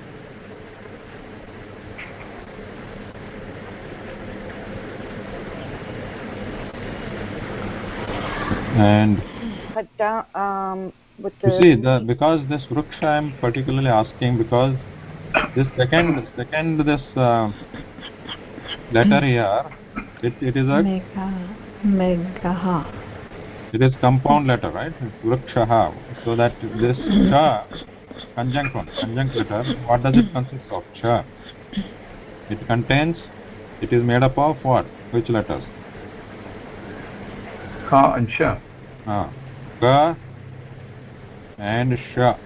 Speaker 1: And
Speaker 3: but down, um, with the.
Speaker 1: You see, the because this Vruksha I'm particularly asking because this second second this uh, letter here, it, it is a
Speaker 6: Mega. Megaha.
Speaker 1: it is compound letter, right? Vrukshaha. So that this cha conjunct one, conjunct letter, what does it consist of? Cha. It contains it is made up of what? Which letters?
Speaker 4: Ka and sha.
Speaker 1: Ah, ka and sha.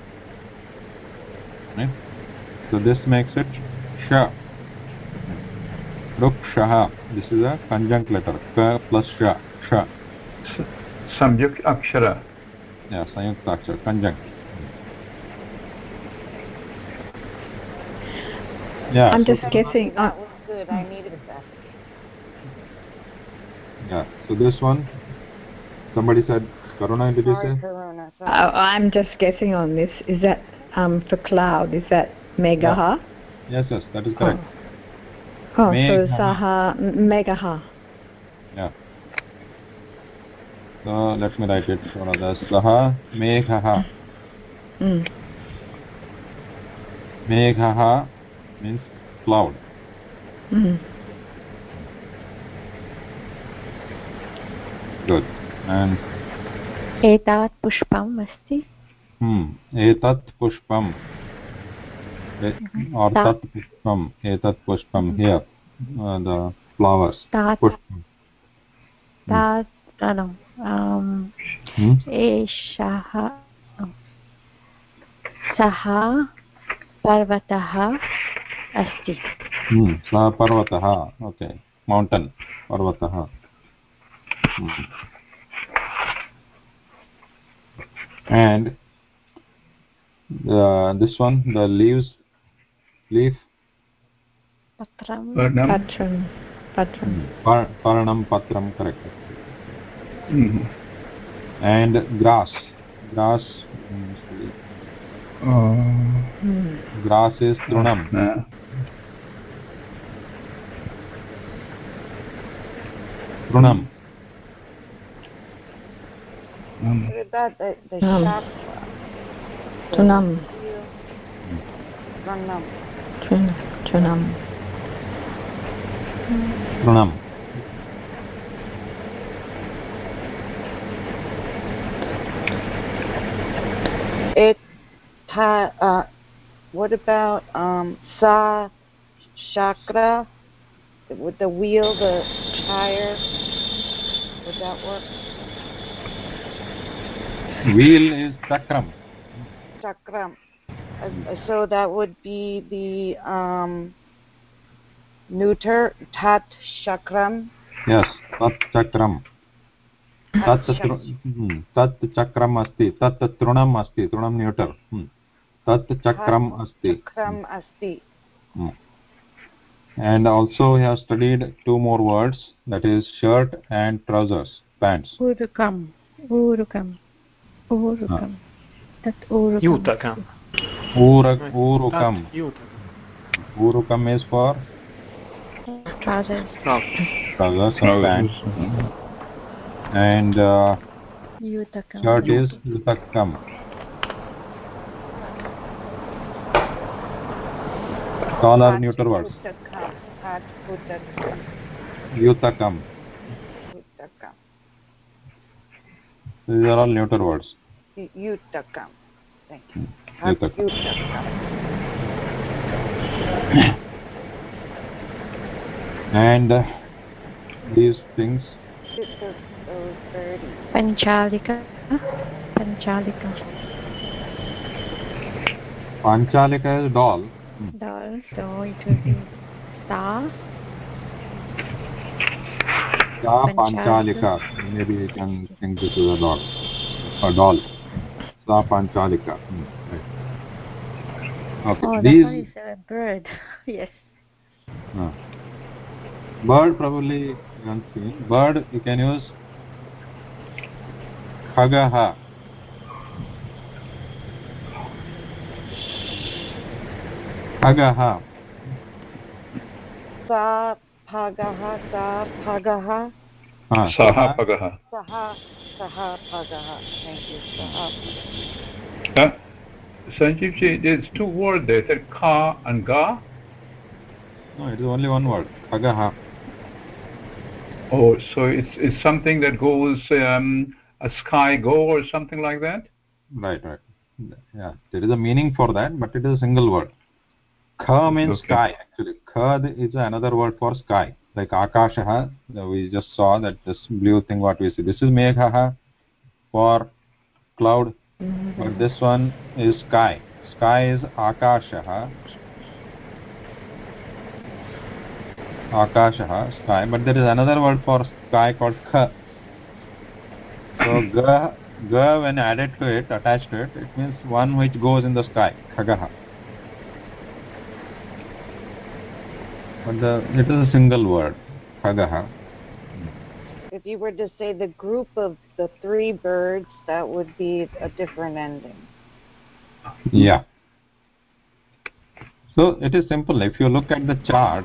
Speaker 1: Right? So this makes it sha. Rukshaha. This is a conjunct letter. Ka plus sha. Sha.
Speaker 4: S- Samjuk akshara.
Speaker 1: Yeah, Sanyukta Akshar. Conjunct. Yeah.
Speaker 6: I'm
Speaker 1: so-
Speaker 6: just guessing.
Speaker 3: That
Speaker 6: Uh,
Speaker 3: was good. I needed that.
Speaker 1: Yeah. So this one, somebody said, Karuna, did you
Speaker 3: Sorry,
Speaker 1: say?
Speaker 3: Karuna. Sorry.
Speaker 6: I- I'm just guessing on this. Is that um for cloud? Is that Megaha?
Speaker 1: Yes, yes, that is correct.
Speaker 6: Oh, so
Speaker 1: Megha.
Speaker 6: Saha m- Megaha.
Speaker 1: Yeah. So let me write it for others. Saha Meghaha.
Speaker 6: Mm.
Speaker 1: Meghaha means cloud.
Speaker 6: Mm.
Speaker 1: Good. And
Speaker 2: एतावत् पुष्पम् अस्ति
Speaker 1: hmm, etat pushpam. E- Or
Speaker 2: Ta-
Speaker 1: tat pushpam. Etat pushpam here. Uh, the flowers.
Speaker 2: तात्
Speaker 1: Pushpam.
Speaker 2: तात् no um,
Speaker 1: Hmm?
Speaker 2: एषः सः पर्वतः अस्ति
Speaker 1: Hmm. Sa parvataha. Okay. Mountain. Parvataha. Hmm. And the, this one, the leaves, please पर्णं पत्रं correct and grass grass grass is
Speaker 3: तृणं
Speaker 6: तृणं तृणं
Speaker 1: Trunam.
Speaker 3: It, ta, uh, what about um, sa chakra? With the wheel, the tire? Would that work?
Speaker 1: Wheel is chakram.
Speaker 3: Chakram. Uh, so that would be the um, neuter, tat chakram.
Speaker 1: Yes, tat chakram. तत् तृ- हम्म, तत् चक्रम् अस्ति तत् तृणम् अस्ति तृणं neuter तत् चक्रम् अस्ति
Speaker 3: Chakram asti.
Speaker 1: and also we have studied two more words that is shirt and trousers pants
Speaker 2: Urukam. Urukam. Urukam. That urukam.
Speaker 7: Yutakam.
Speaker 1: Urak,
Speaker 7: Right.
Speaker 1: urukam
Speaker 7: That Yutakam.
Speaker 1: urukam is for
Speaker 2: Trousers.
Speaker 7: No.
Speaker 1: trousers or pants and uh,
Speaker 2: Yutakam.
Speaker 1: shirt is yutakam all are neuter words
Speaker 3: Utakam. Hat
Speaker 1: yutakam these are all neuter words
Speaker 3: U- Utakam. Thank you. Hat
Speaker 1: Utakam.
Speaker 3: utakam.
Speaker 1: and uh, these things
Speaker 3: It was those thirty.
Speaker 2: Panchalika. Panchalika.
Speaker 1: panchalika is a doll
Speaker 2: Doll. So it will be sa.
Speaker 1: Ya
Speaker 2: Panchalika.
Speaker 1: Panchalika. Maybe you can think this is a dog. A doll. Sa Panchalika. Hmm, right. Okay.
Speaker 2: Oh, that
Speaker 1: These
Speaker 2: one is a bird. yes.
Speaker 1: uh, bird probably you haven't seen. Bird you can use Khagaha. Khagaha.
Speaker 3: Sa pagaha. Sa pagaha.
Speaker 4: Saha pagaha
Speaker 3: Saha. Saha pagaha. Thank you. Saha.
Speaker 4: huh? sanjeev ji there's two words there there ka and ga
Speaker 1: No, it is only one word. Khagaha.
Speaker 4: oh so it's it's something that goes um a sky go or something like that
Speaker 1: Right, right. Yeah, there is a meaning for that, but it is a single word. Kha means
Speaker 4: Okay.
Speaker 1: sky, actually. Kha is another word for sky. Like Akashaha, uh, we just saw that this blue thing what we see. This is Meghaha for cloud, mm-hmm. but this one is sky. Sky is Akashaha. Akashaha, sky, but there is another word for sky called Kha. So Ga, Ga when added to it, attached to it, it means one which goes in the sky, Khagaha. The, it is a single word.
Speaker 3: If you were to say the group of the three birds, that would be a different ending.
Speaker 1: Yeah. So it is simple. If you look at the chart,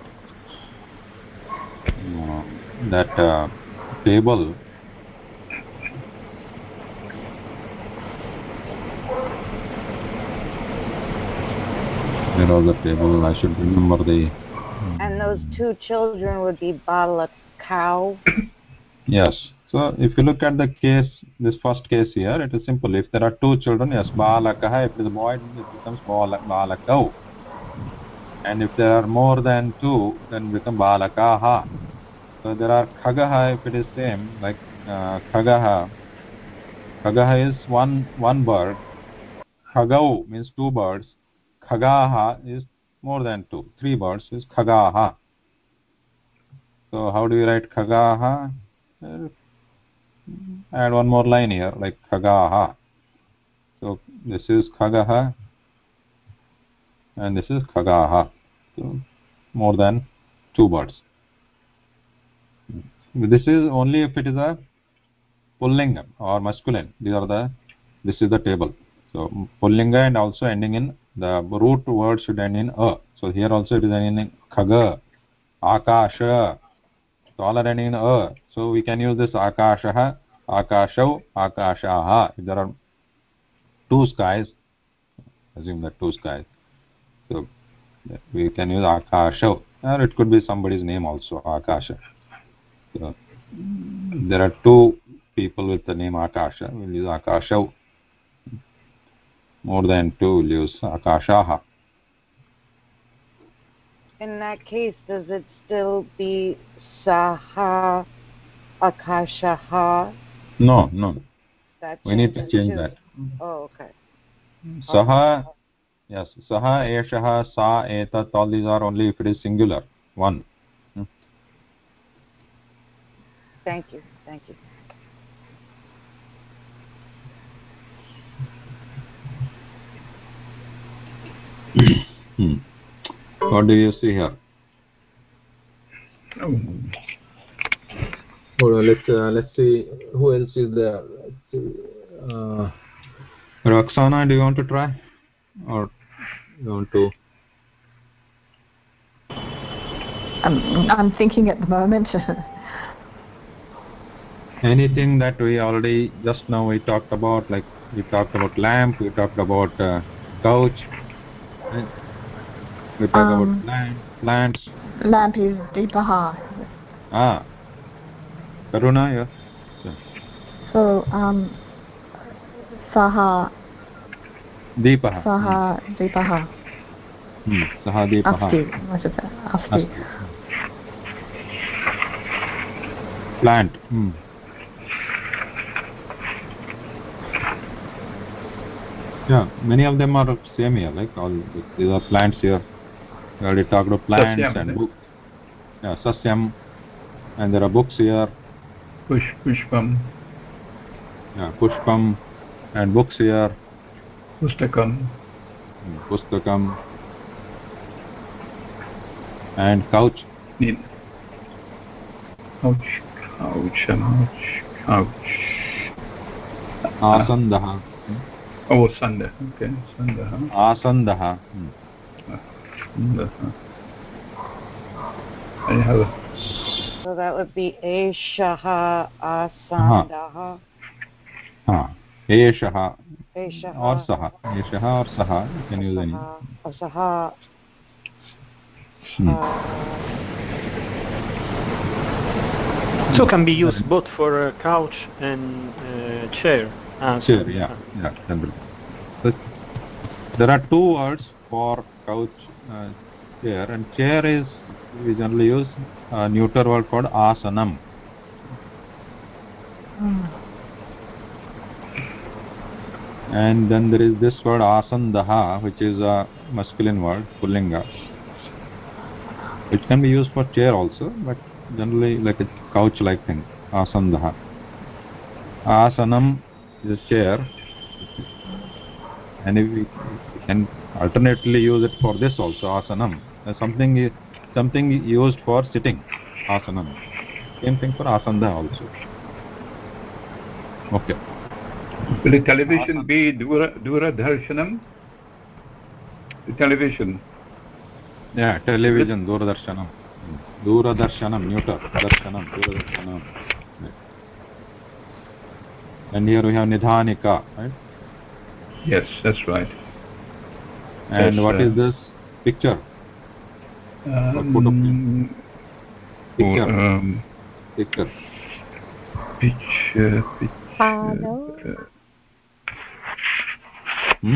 Speaker 1: uh, that uh, table, where was the table? I should remember the.
Speaker 3: Those two children would be balakau.
Speaker 1: Yes. So if you look at the case, this first case here, it is simple. If there are two children, yes, balakaha. If it is boy, it becomes bala- balakau. And if there are more than two, then become balakaha. So there are khagaha. If it is same, like uh, khagaha. Khagaha is one one bird. Khagau means two birds. Khagaha is more than two. Three birds is khagaha. So how do you write khagaha? Add one more line here like khagaha so this is khagaha and this is khagaha so more than two birds this is only if it is a pullinga or masculine these are the this is the table so pullinga and also ending in the root word should end in a. So here also it is ending in khaga akasha. So all are ending in a. So we can use this akashah akashau akashaha. If there are two skies assume that two skies. So we can use akashau. Or it could be somebody's name also akasha. So there are two people with the name akasha. We'll use akashau more than two use akashaha
Speaker 3: In that case, does it still be saha akashaha?
Speaker 1: no no
Speaker 3: That
Speaker 1: we need to change
Speaker 3: too.
Speaker 1: that
Speaker 3: Oh, okay.
Speaker 1: saha yes saha eshaha sa etat all these are only if it is singular one hmm.
Speaker 3: Thank you. Thank you.
Speaker 1: Hmm. what do you see here
Speaker 4: Oh,
Speaker 1: Hold on, let's uh, let's see who else is there. Let's. Uh, Roxana, do you want to try, or you want to?
Speaker 6: I'm, I'm thinking at the moment.
Speaker 1: Anything that we already just now we talked about, like we talked about lamp, we talked about uh, couch, right? We talked
Speaker 6: Um,
Speaker 1: about plant, plants.
Speaker 6: Lamp is Deepaha.
Speaker 1: Ah, Karuna, yes.
Speaker 6: So, um, Saha,
Speaker 1: Deepaha.
Speaker 6: Saha, Deepaha.
Speaker 1: Hmm. Saha Deepaha.
Speaker 6: Asti. What is that? Asti.
Speaker 1: Asti. Plant. Hmm. Yeah, many of them are same here. Like all these are plants here. We already talked about plants
Speaker 4: Sasyam,
Speaker 1: and books. Yeah, sasyam, and there are books here.
Speaker 4: push, pushpam,
Speaker 1: Yeah, pushpam, and books here.
Speaker 4: pustakam,
Speaker 1: Hmm, Pustakam, and couch.
Speaker 4: need couch, couch, couch, couch.
Speaker 1: Asandaha.
Speaker 4: Oh, sanda. Okay, sanda.
Speaker 1: Asandaha. Hmm.
Speaker 4: Sanda. I have a
Speaker 3: So that would be Eshaha Asandaha.
Speaker 1: हाँ एषः
Speaker 3: Eshaha
Speaker 1: और सः एषः और सः you can use any
Speaker 3: Asaha.
Speaker 1: Hmm.
Speaker 3: Uh,
Speaker 7: So can be used both for a couch and uh, chair. as-
Speaker 1: chair yeah yeah generally so there are two words for couch uh, chair and chair is we generally use a neuter word called asanam. And then there is this word asandaha which is a masculine word pullinga which can be used for chair also but generally like a couch like thing asandaha. Asanam is a chair and if we can alternately use it for this also asanam uh, something something used for sitting asanam same thing for asanda also okay
Speaker 4: Will the television be Dura, Dura Darshanam? The television.
Speaker 1: yeah television doordarshanam doordarshanam neuter darshanam doordarshanam Right. And here we have nidhanika right
Speaker 4: Yes, that's right.
Speaker 1: and
Speaker 4: Yes,
Speaker 1: what
Speaker 4: uh,
Speaker 1: is this picture
Speaker 4: Um,
Speaker 1: Picture.
Speaker 4: um,
Speaker 1: picture
Speaker 4: picture, picture.
Speaker 2: Hello.
Speaker 4: uh,
Speaker 1: hmm?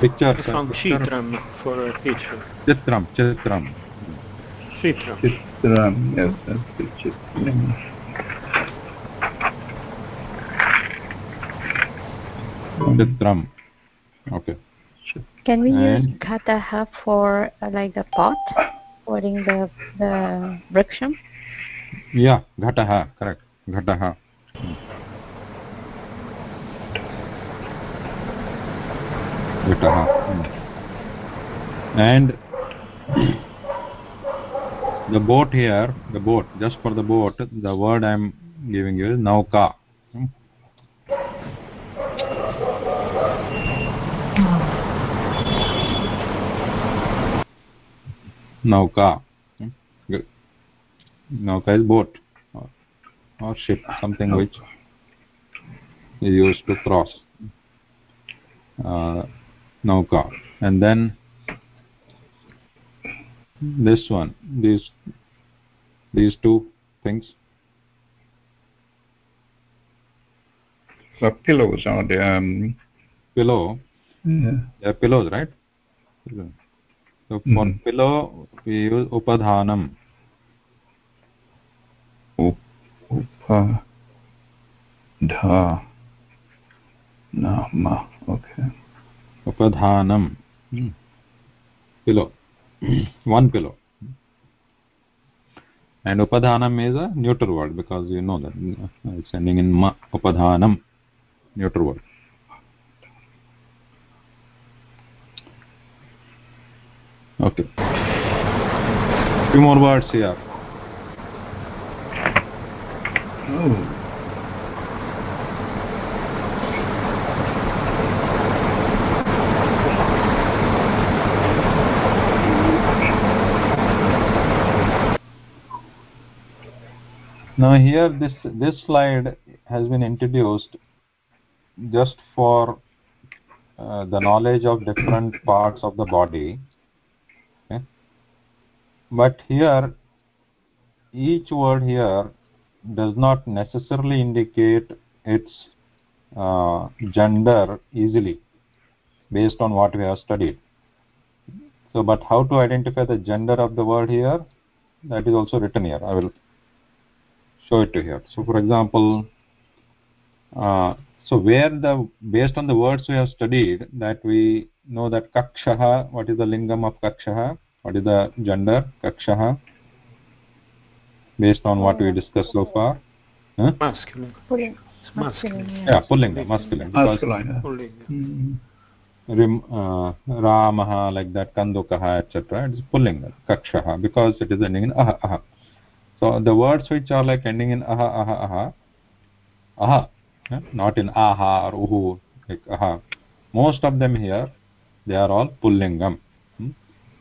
Speaker 1: picture
Speaker 7: It's
Speaker 1: sir,
Speaker 7: from
Speaker 1: picture.
Speaker 7: Chitram for a picture.
Speaker 1: chitram chitram
Speaker 7: Chitram.
Speaker 4: Chitram, yes, that's the Chitram.
Speaker 1: chitram okay
Speaker 2: Can we use
Speaker 1: And-
Speaker 2: Gataha for uh, like the pot, putting the the vriksham?
Speaker 1: yeah ghataha correct. Ghataha ghataha hmm. and the boat here the boat just for the boat the word i'm giving you is nauka. Hmm. nauka. Hmm. Nauka is boat. Or, or ship something which is used to cross. Uh, nauka. And then this one these these two things
Speaker 4: The pillows are the, um,
Speaker 1: pillow
Speaker 4: yeah.
Speaker 1: they are pillows right so for
Speaker 4: Mhm.
Speaker 1: pillow we use upadhanam
Speaker 4: Upa, dha, nama, okay.
Speaker 1: upadhanam Hmm. pillow Hmm. one pillow. And upadhanam is a neutral word because you know that it's ending in ma upadhanam neutral word. Okay. Few more words here.
Speaker 4: Oh.
Speaker 1: Now here this this slide has been introduced just for uh, the knowledge of different parts of the body okay? but here each word here does not necessarily indicate its uh, gender easily based on what we have studied. So but how to identify the gender of the word here? That is also written here. I will show it to here so for example uh, so where the based on the words we have studied that we know that kakshaha what is the lingam of kakshaha what is the gender kakshaha based on what we discussed so far huh?
Speaker 7: Masculine.
Speaker 2: Pulling.
Speaker 7: Masculine.
Speaker 1: yeah pullinga masculine because
Speaker 4: Masculine.
Speaker 7: Pulling.
Speaker 4: Mm.
Speaker 1: rim, uh, ramaha like that kandukaha etc it is pullinga kakshaha because it is ending in aha aha so the words which are like ending in aha aha aha aha eh, not in aha or uhu like aha most of them here they are all pullingam hmm?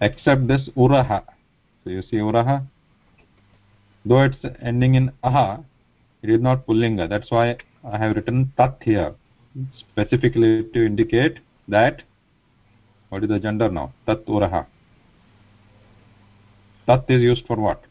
Speaker 1: except this uraha so you see uraha though it's ending in aha it is not pullinga that's why i have written tat here specifically to indicate that what is the gender now tat uraha tat is used for what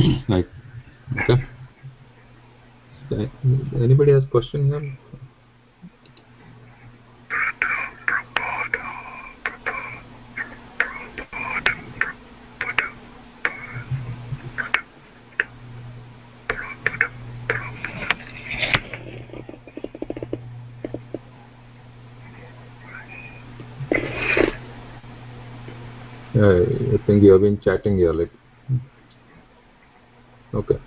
Speaker 1: like okay. Uh, anybody has question here? Uh, I think you have been chatting here like okay.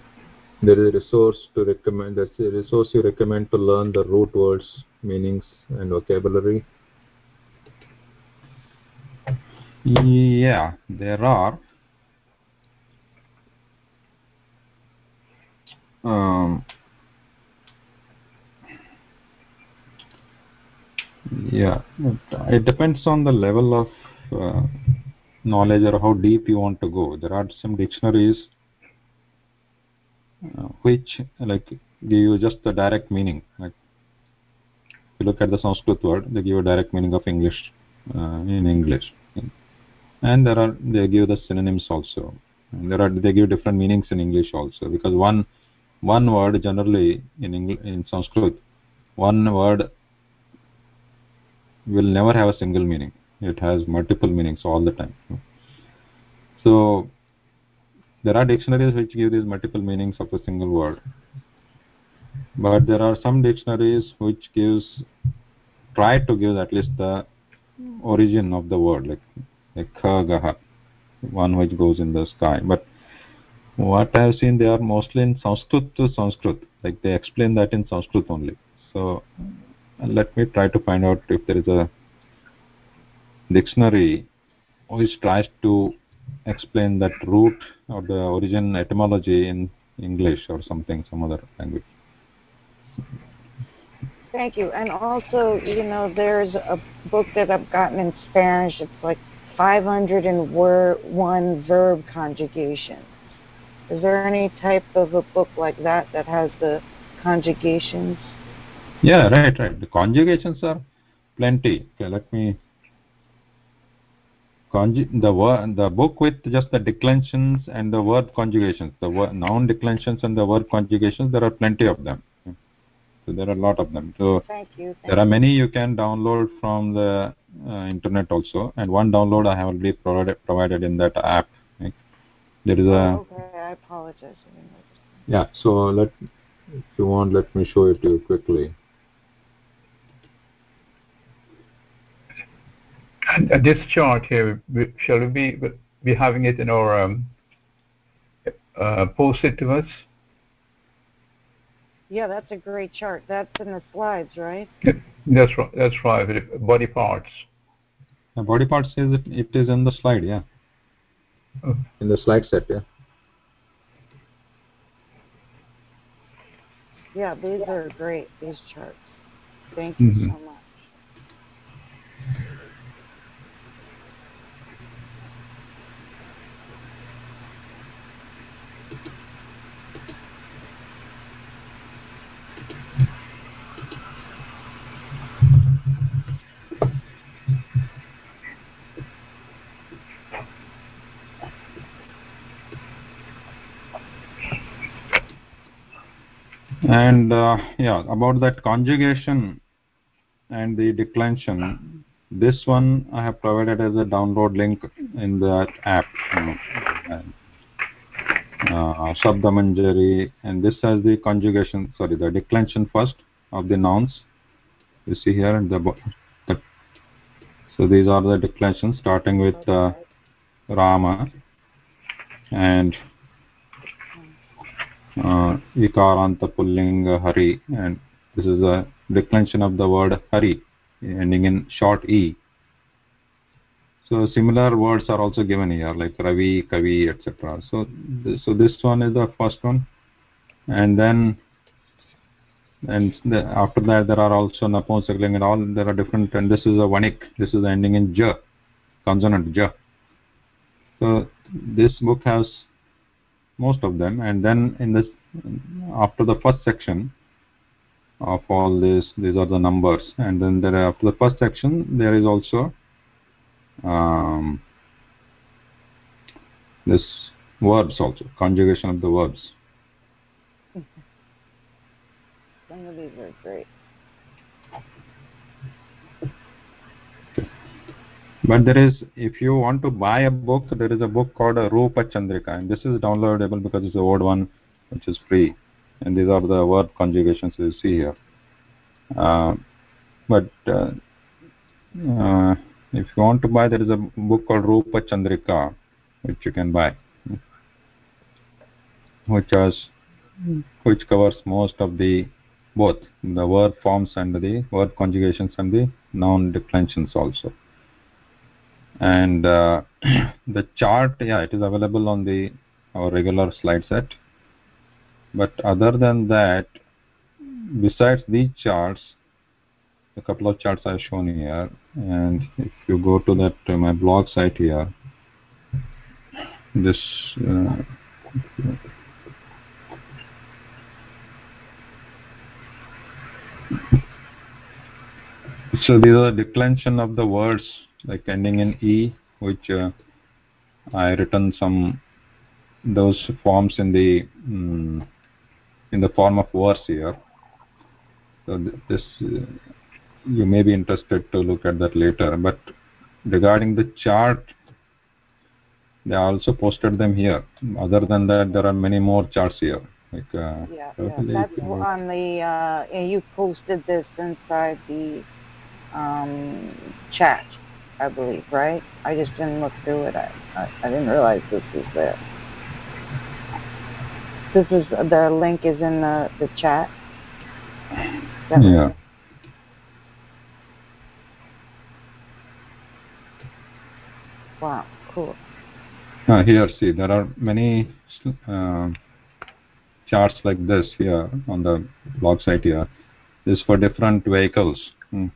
Speaker 1: There is a resource to recommend that's a resource you recommend to learn the root words meanings and vocabulary? Yeah there are. Um, yeah it depends on the level of uh, knowledge or how deep you want to go. There are some dictionaries which like give you just the direct meaning like if you look at the sanskrit word they give a direct meaning of english uh, in english. And there are they give the synonyms also. And there are they give different meanings in english also because one one word generally in in sanskrit one word will never have a single meaning. It has multiple meanings all the time. So there are dictionaries which give these multiple meanings of a single word. But there are some dictionaries which gives try to give at least the origin of the word like like one which goes in the sky. But what i have seen they are mostly in sanskrit to sanskrit. Like they explain that in sanskrit only. So let me try to find out if there is a dictionary which tries to explain that root or the origin etymology in english or something some other language
Speaker 3: Thank you. And also, you know, there's a book that I've gotten in Spanish. It's like 501 verb conjugation. Is there any type of a book like that that has the conjugations?
Speaker 1: yeah right right the conjugations are plenty okay let me the word the book with just the declensions and the verb conjugations the word, noun declensions and the verb conjugations there are plenty of them so there are a lot of them so
Speaker 3: Thank you. Thank
Speaker 1: there are many you can download from the uh, internet also and one download i have already provided provided in that app right? there is a
Speaker 3: Oh, okay, I apologize. I didn't notice.
Speaker 1: yeah so let if you want let me show it to you quickly
Speaker 4: And, and this chart here, we- shall we be, be having it in our, um, uh, post it to us?
Speaker 3: Yeah, that's a great chart. That's in the slides, right?
Speaker 4: That's right, that's right, body parts.
Speaker 1: the body part says it, it is in the slide yeah
Speaker 4: Oh.
Speaker 1: in the slide set yeah
Speaker 3: Yeah, these are great, these charts. Thank you
Speaker 4: Mhm.
Speaker 3: so much.
Speaker 1: And uh, yeah about that conjugation and the declension this one i have provided as a download link in that app you know, uh, Shabdamanjari and this has the conjugation sorry the declension first of the nouns. You see here the, the so these are the declensions starting with uh, Rama and Uh, ikaranta pullinga hari and this is a declension of the word hari ending in short e. So similar words are also given here like ravi kavi etc so so this one is the first one. And then and the, after that there are also napunsakling and all there are different and this is a vanik. This is ending in ja consonant ja so this book has most of them. And then in this after the first section of all this these are the numbers. And then there are, after the first section there is also um, this verbs also conjugation of the verbs.
Speaker 3: Some of these are great.
Speaker 1: But there is if you want to buy a book there is a book called a Rupa Chandrika and this is downloadable because it's a word one which is free. And these are the word conjugations you see here. Uh, but uh, uh, if you want to buy there is a book called Rupa Chandrika which you can buy which has which covers most of the both the word forms and the word conjugations and the noun declensions also and uh, the chart yeah it is available on the our regular slide set. But other than that besides these charts a couple of charts I've shown here. And if you go to that uh, my blog site here this uh, so these are the declension of the words like ending in e which uh, I written some those forms in the mm, in the form of verse here. So th- this uh, you may be interested to look at that later. But regarding the chart they also posted them here. Other than that there are many more charts here. Like uh,
Speaker 3: Yeah, yeah. That's on the, uh, you posted this inside the um, chat, I believe, right? I just didn't look through it. I, I, I didn't realize this was there. This is, the link is in the, the chat. Right?
Speaker 1: yeah
Speaker 3: Wow, cool.
Speaker 1: uh, here see there are many uh, charts like this here on the blog site here this is for different vehicles Hmm.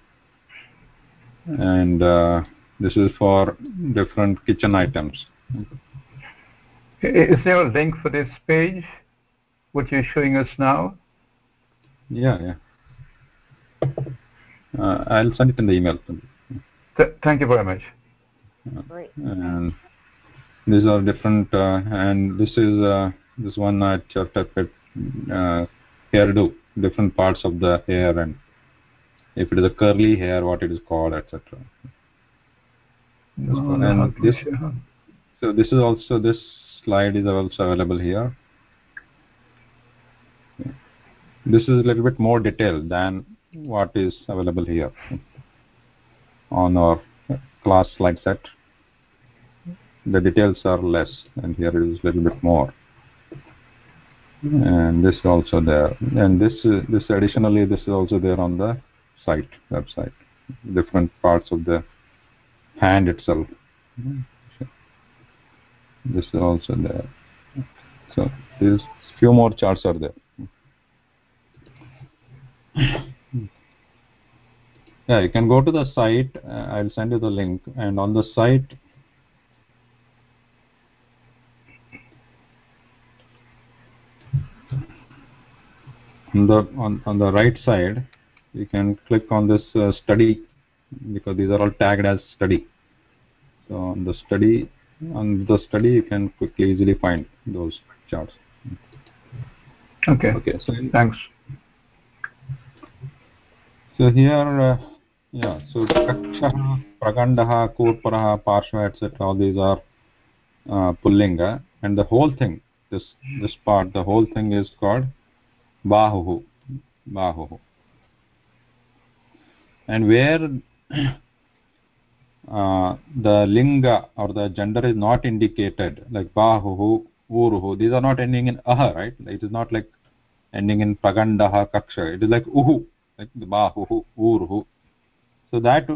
Speaker 1: And uh, this is for different kitchen items
Speaker 4: Is there a link for this page? What you're showing us now?
Speaker 1: yeah yeah uh, i'll send it in the email
Speaker 4: Th- thank you very much.
Speaker 3: Great.
Speaker 1: and these are different uh, and this is uh, this one at chapter uh, hairdo different parts of the hair and if it is a curly hair what it is called etc and this so this is also this slide is also available here. This is a little bit more detailed than what is available here on our class slide set. The details are less and here it is a little bit more. Hmm. And this is also there. And this this additionally this is also there on the site website. Different parts of the hand itself. This is also there. So these few more charts are there. Yeah you can go to the site. Uh, i'll send you the link. And on the site on the on, on the right side you can click on this uh, study because these are all tagged as study. So on the study on the study you can quickly easily find those charts.
Speaker 4: Okay.
Speaker 1: Okay so
Speaker 4: thanks.
Speaker 1: So here uh, yeah so kakshah pragandah kurparah parshva etc all these are uh, pullinga. And the whole thing this this part the whole thing is called bahuhu. Bahuhu and where uh, the linga or the gender is not indicated like bahuhu uruhu these are not ending in aha right? It is not like ending in pragandah kaksha. It is like uhu like bahuhu uruhu. So that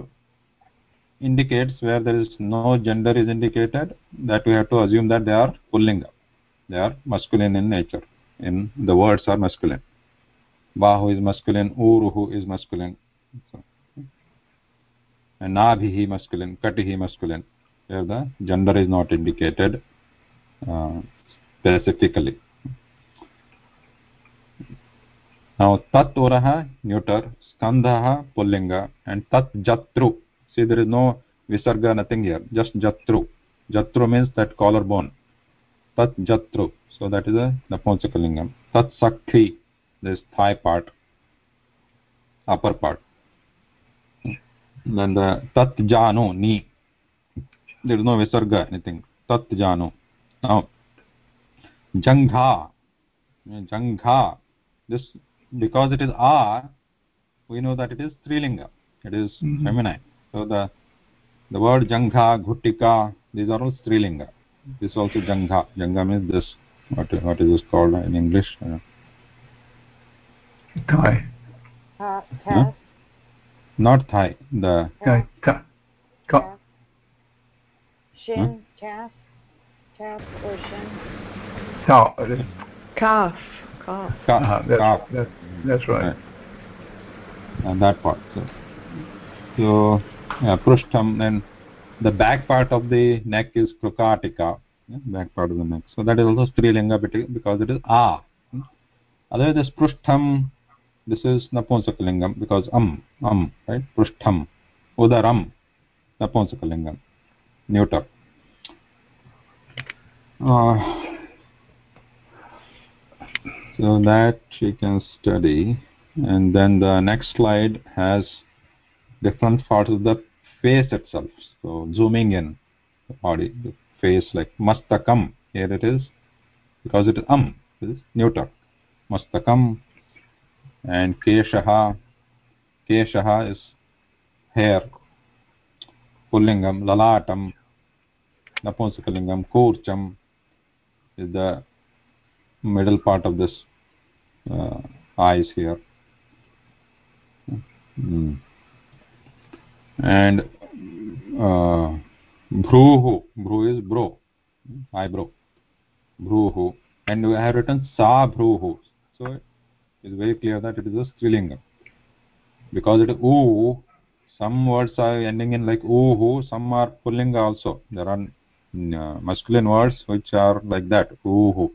Speaker 1: indicates where there is no gender is indicated that we have to assume that they are pullinga. They are masculine in nature. In the words are masculine. Bahu is masculine uruhu is masculine. So, and nabhihi masculine katihi masculine where the gender is not indicated uh, specifically now tat urah neuter skandha pullinga and tat jatru see there is no visarga nothing here just jatru jatru means that collarbone tat jatru so that is a napunsakalingam tat sakhi this thigh part upper part then the tat jano knee there is no visarga anything tat jano now jangha jangha this because it is a we know that it is strilinga it is mm -hmm. feminine so the the word jangha ghutika these are all strilinga this also jangha jangha means this what what is this called in english uh,
Speaker 4: thigh
Speaker 3: Uh,
Speaker 1: huh? Not thigh the
Speaker 4: thigh ka, ka.
Speaker 3: Shin, calf, calf or shin.
Speaker 4: Cow.
Speaker 6: Calf. Calf.
Speaker 1: ka,
Speaker 4: Uh, that's,
Speaker 1: calf.
Speaker 4: that's, that's right.
Speaker 1: Right. and that part so, so yeah, prushtham then the back part of the neck is krukatika yeah, back part of the neck so that is also strilinga because it is a hmm? otherwise this prushtham this is napunsakalingam because am am right? Prushtham udaram napunsakalingam neuter. Uh, so that you can study. And then the next slide has different parts of the face itself. So zooming in the body the face like mastakam here it is. Because it is am it is neuter. Mastakam and keshaha keshaha is hair pullingam lalatam napunsakalingam kurcham is the middle part of this uh, eyes here. Mm. and uh, bhruhu bhru is bro eyebrow. Bhruhu. And we have written sa bhruhu. So it's very clear that it is a strilinga. Because it is u some words are ending in like uhu some are pullinga also. There are uh, masculine words which are like that uhu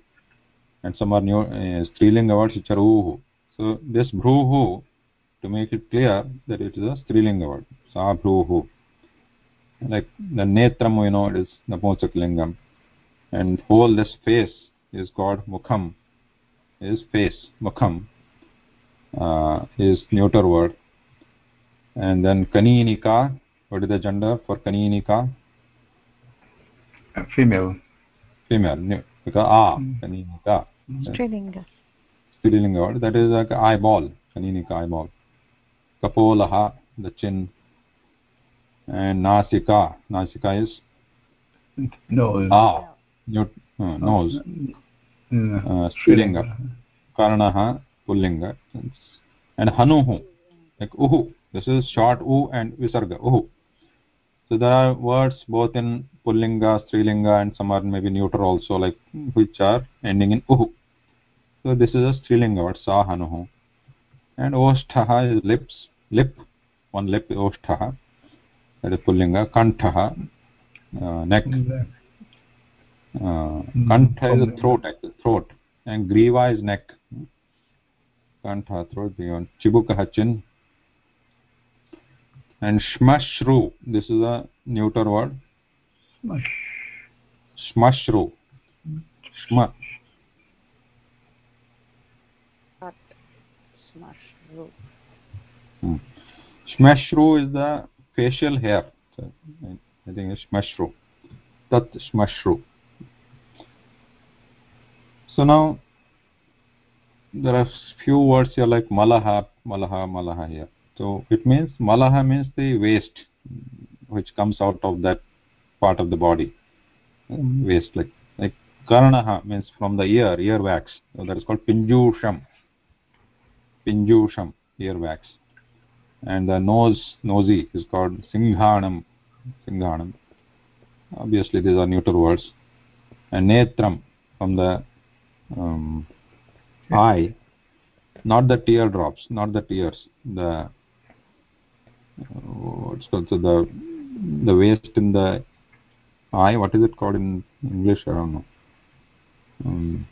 Speaker 1: and some are new uh, strilinga words which are uhu so this bhruhu to make it clear that it is a strilinga word sa bhruhu like the netram we know it is napunsakalingam and whole this face is called mukham is face mukham is neuter word. And then kaninika what is the gender for kaninika
Speaker 4: female.
Speaker 1: Female nu- because ah
Speaker 4: Mm.
Speaker 1: kaninika
Speaker 2: Strilinga.
Speaker 1: strilinga word that is like eyeball kaninika eyeball. Kapolaha the chin. And nasika nasika is?
Speaker 4: Nose.
Speaker 1: Ah new, uh, nose.
Speaker 4: Mm.
Speaker 1: uh, strilinga karnaha pullinga and hanuhu like uhu this is short u and visarga uhu so there are words both in pullinga strilinga and some are maybe neuter also like which are ending in uhu so this is a strilinga word sa hanuhu and osthaha is lips lip one lip is osthaha that is pullinga kanthaha uh, neck. Uh, kantha is a throat actually, throat. And griva is neck kantha throat beyond chibukah chin and shmashru this is a neuter word.
Speaker 4: Smush.
Speaker 1: shmashru. Shma.
Speaker 3: Cut, smash, root.
Speaker 1: hmm. shmashru is the facial hair. So, I, I think it's shmashru. Tat shmashru. So now there are few words here like malaha malaha malaha here. So it means malaha means the waste which comes out of that part of the body. Um, waste like like karnaha means from the ear ear wax. So that is called pinjusham. Pinjusham ear wax. And the nose nosy is called singhanam. Singhanam. Obviously these are neuter words. And netram from the um, eye not the teardrops not the tears the what's called so the the waste in the eye what is it called in english i don't know um,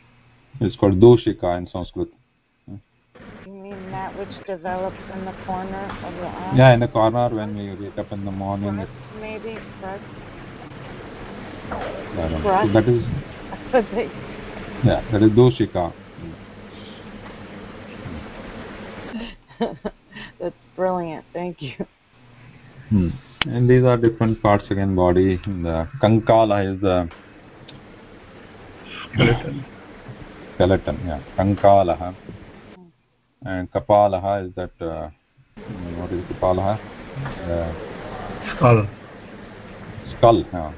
Speaker 1: it's called doshika in sanskrit
Speaker 3: You mean that which develops in the corner of the eye?
Speaker 1: yeah in the corner when we wake up in the morning
Speaker 3: maybe? crust.
Speaker 1: So that is. yeah, that is doshika
Speaker 3: That's brilliant. Thank you.
Speaker 1: Hmm. And these are different parts again body. The kankala is the
Speaker 4: skeleton
Speaker 1: skeleton, yeah. Kankalaha. And kapalaha is that uh, what is kapalaha? Uh,
Speaker 4: skull
Speaker 1: skull. Yeah.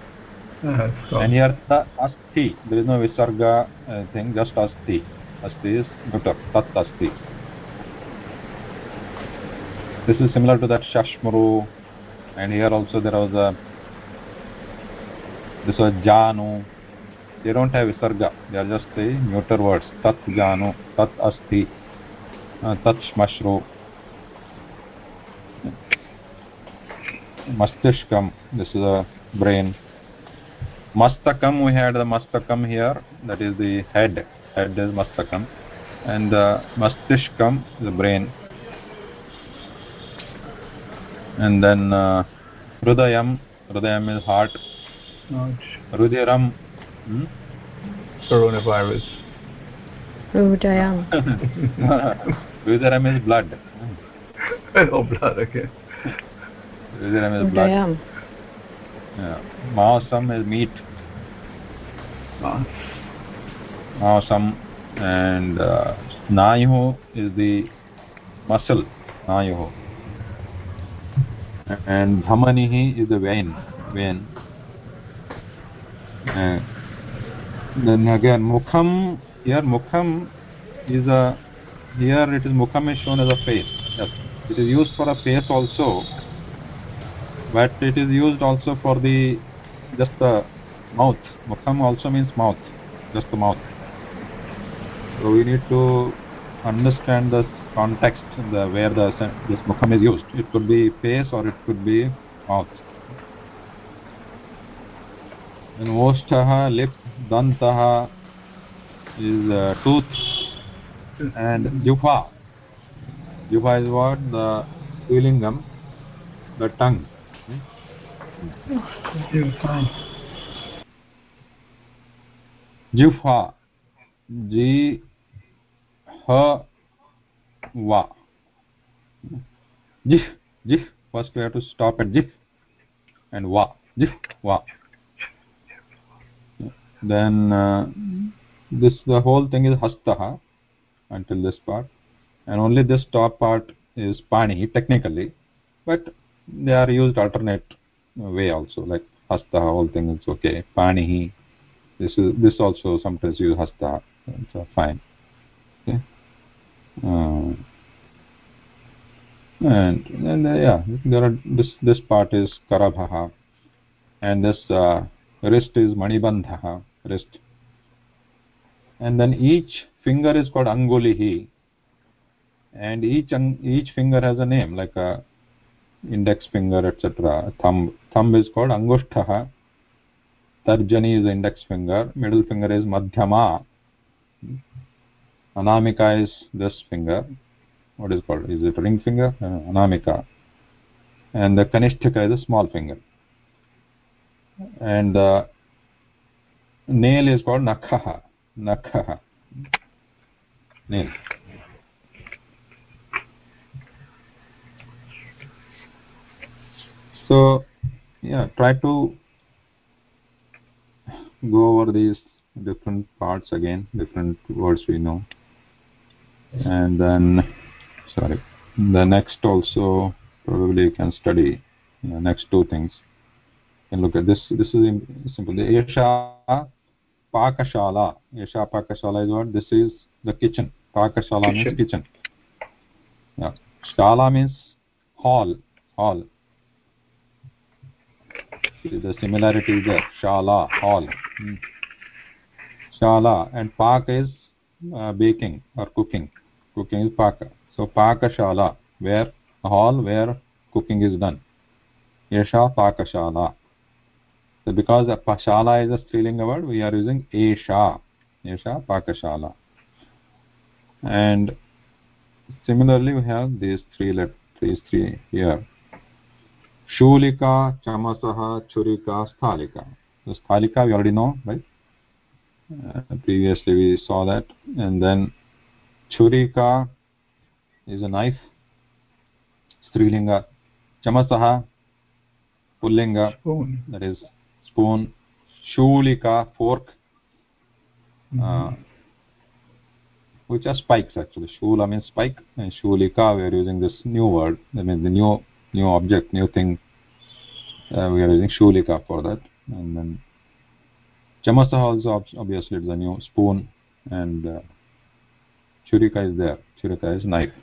Speaker 4: uh, skull
Speaker 1: And here the asti. There is no visarga uh, thing, just asti. Asti is neuter. Tat asti. This is similar to that shashmuru. And here also there was a this was janu. They don't have visarga. They are just the neuter words. Tat janu, tat asti, uh, tat shmashru. Mastishkam. This is a brain. Mastakam, we had the mastakam here. That is the head. Head is mastakam. And the mastishkam, the brain. And then uh, hrudayam. Hrudayam is heart. Rudiram. Hmm?
Speaker 4: coronavirus
Speaker 6: Rudayam.
Speaker 1: Rudiram is blood.
Speaker 4: oh blood okay
Speaker 1: Rudiram is blood.
Speaker 6: Rudayam.
Speaker 1: Yeah. Maasam is meat.
Speaker 4: Ah,
Speaker 1: Maasam. And uh, is the muscle. Snayuhu. And Dhamanihi is the vein. Vein. Uh, then again, Mukham, here Mukham is a, here it is Mukham is shown as a face. Yes. It is used for a face also, but it is used also for the, just the mouth. Mukham also means mouth, just the mouth. So we need to understand the context, the where the this mukham is used. It could be face or it could be mouth. And osthaha, lip, dantaha is uh, tooth, and juha. Juha is what? The Srilingam, the tongue.
Speaker 4: you fine
Speaker 1: Jihva. G H Va. Jih. Jih. First we have to stop at Jih and Va. Jih. Va. then uh, this the whole thing is hastaha until this part and only this top part is pani technically but they are used alternate way also like hasta whole thing is okay pani this is this also sometimes use hasta so fine and and uh, yeah there are this this part is karabha and this uh, wrist is manibandha wrist and then each finger is called angulihi and each each finger has a name like a index finger etc thumb thumb is called angushtha tarjani is index finger middle finger is madhyama anamika is this finger. What is called? Is it ring finger? Uh, anamika. And the kanishthika is a small finger. And the nail is called nakha nakha nail. So yeah try to go over these different parts again different words we know and then sorry the next also probably you can study you know, next two things. You can look at this this is simple. The esha pakashala. Esha pakashala is what? This is the kitchen. Pakashala kitchen. means kitchen. Yeah. Shala means hall hall. See the similarity is there. Shala hall. Hmm. shala. And pak is uh, baking or cooking. Cooking is paka so paka shala where hall where cooking is done. Yasha paka shala. So because a shala is a strilinga word we are using esha. Esha paka shala. And similarly we have these three these three here. Shulika chamasah churika sthalika the sthalika we already know right previously we saw that. And then churika is a knife. Strilinga. Chamasah pullinga. Spoon. that is spoon. Shulika. Fork. Mm -hmm. uh, which are spikes actually. Shula means spike. And shulika we are using this new word. I mean the new new object new thing. Uh, we are using shulika for that. And then chamasa also obviously is a new spoon and uh, churika is there. Churika is knife.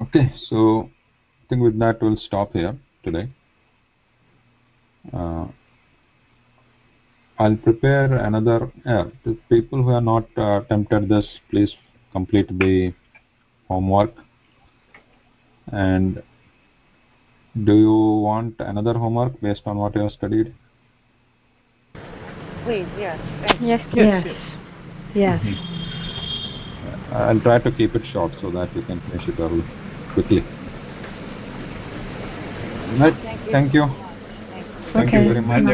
Speaker 1: Okay so i think with that we'll stop here today. Uh, I'll prepare another uh, people who are not uh, attempted this please complete the homework. And do you want another homework based on what you have studied
Speaker 3: please yes
Speaker 2: yes yes yes, yes. Mm
Speaker 1: -hmm. i'll try to keep it short so that we can finish it early quickly right thank you Thank
Speaker 2: okay.
Speaker 1: you very much.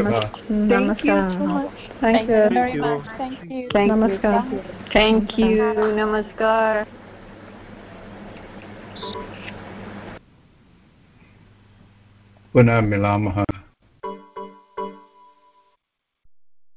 Speaker 2: Thank you so much. Thank, you
Speaker 5: very much. Thank you.
Speaker 6: Thank
Speaker 2: Namaskar. Thank you. Namaskar.
Speaker 4: पुनः मिलामः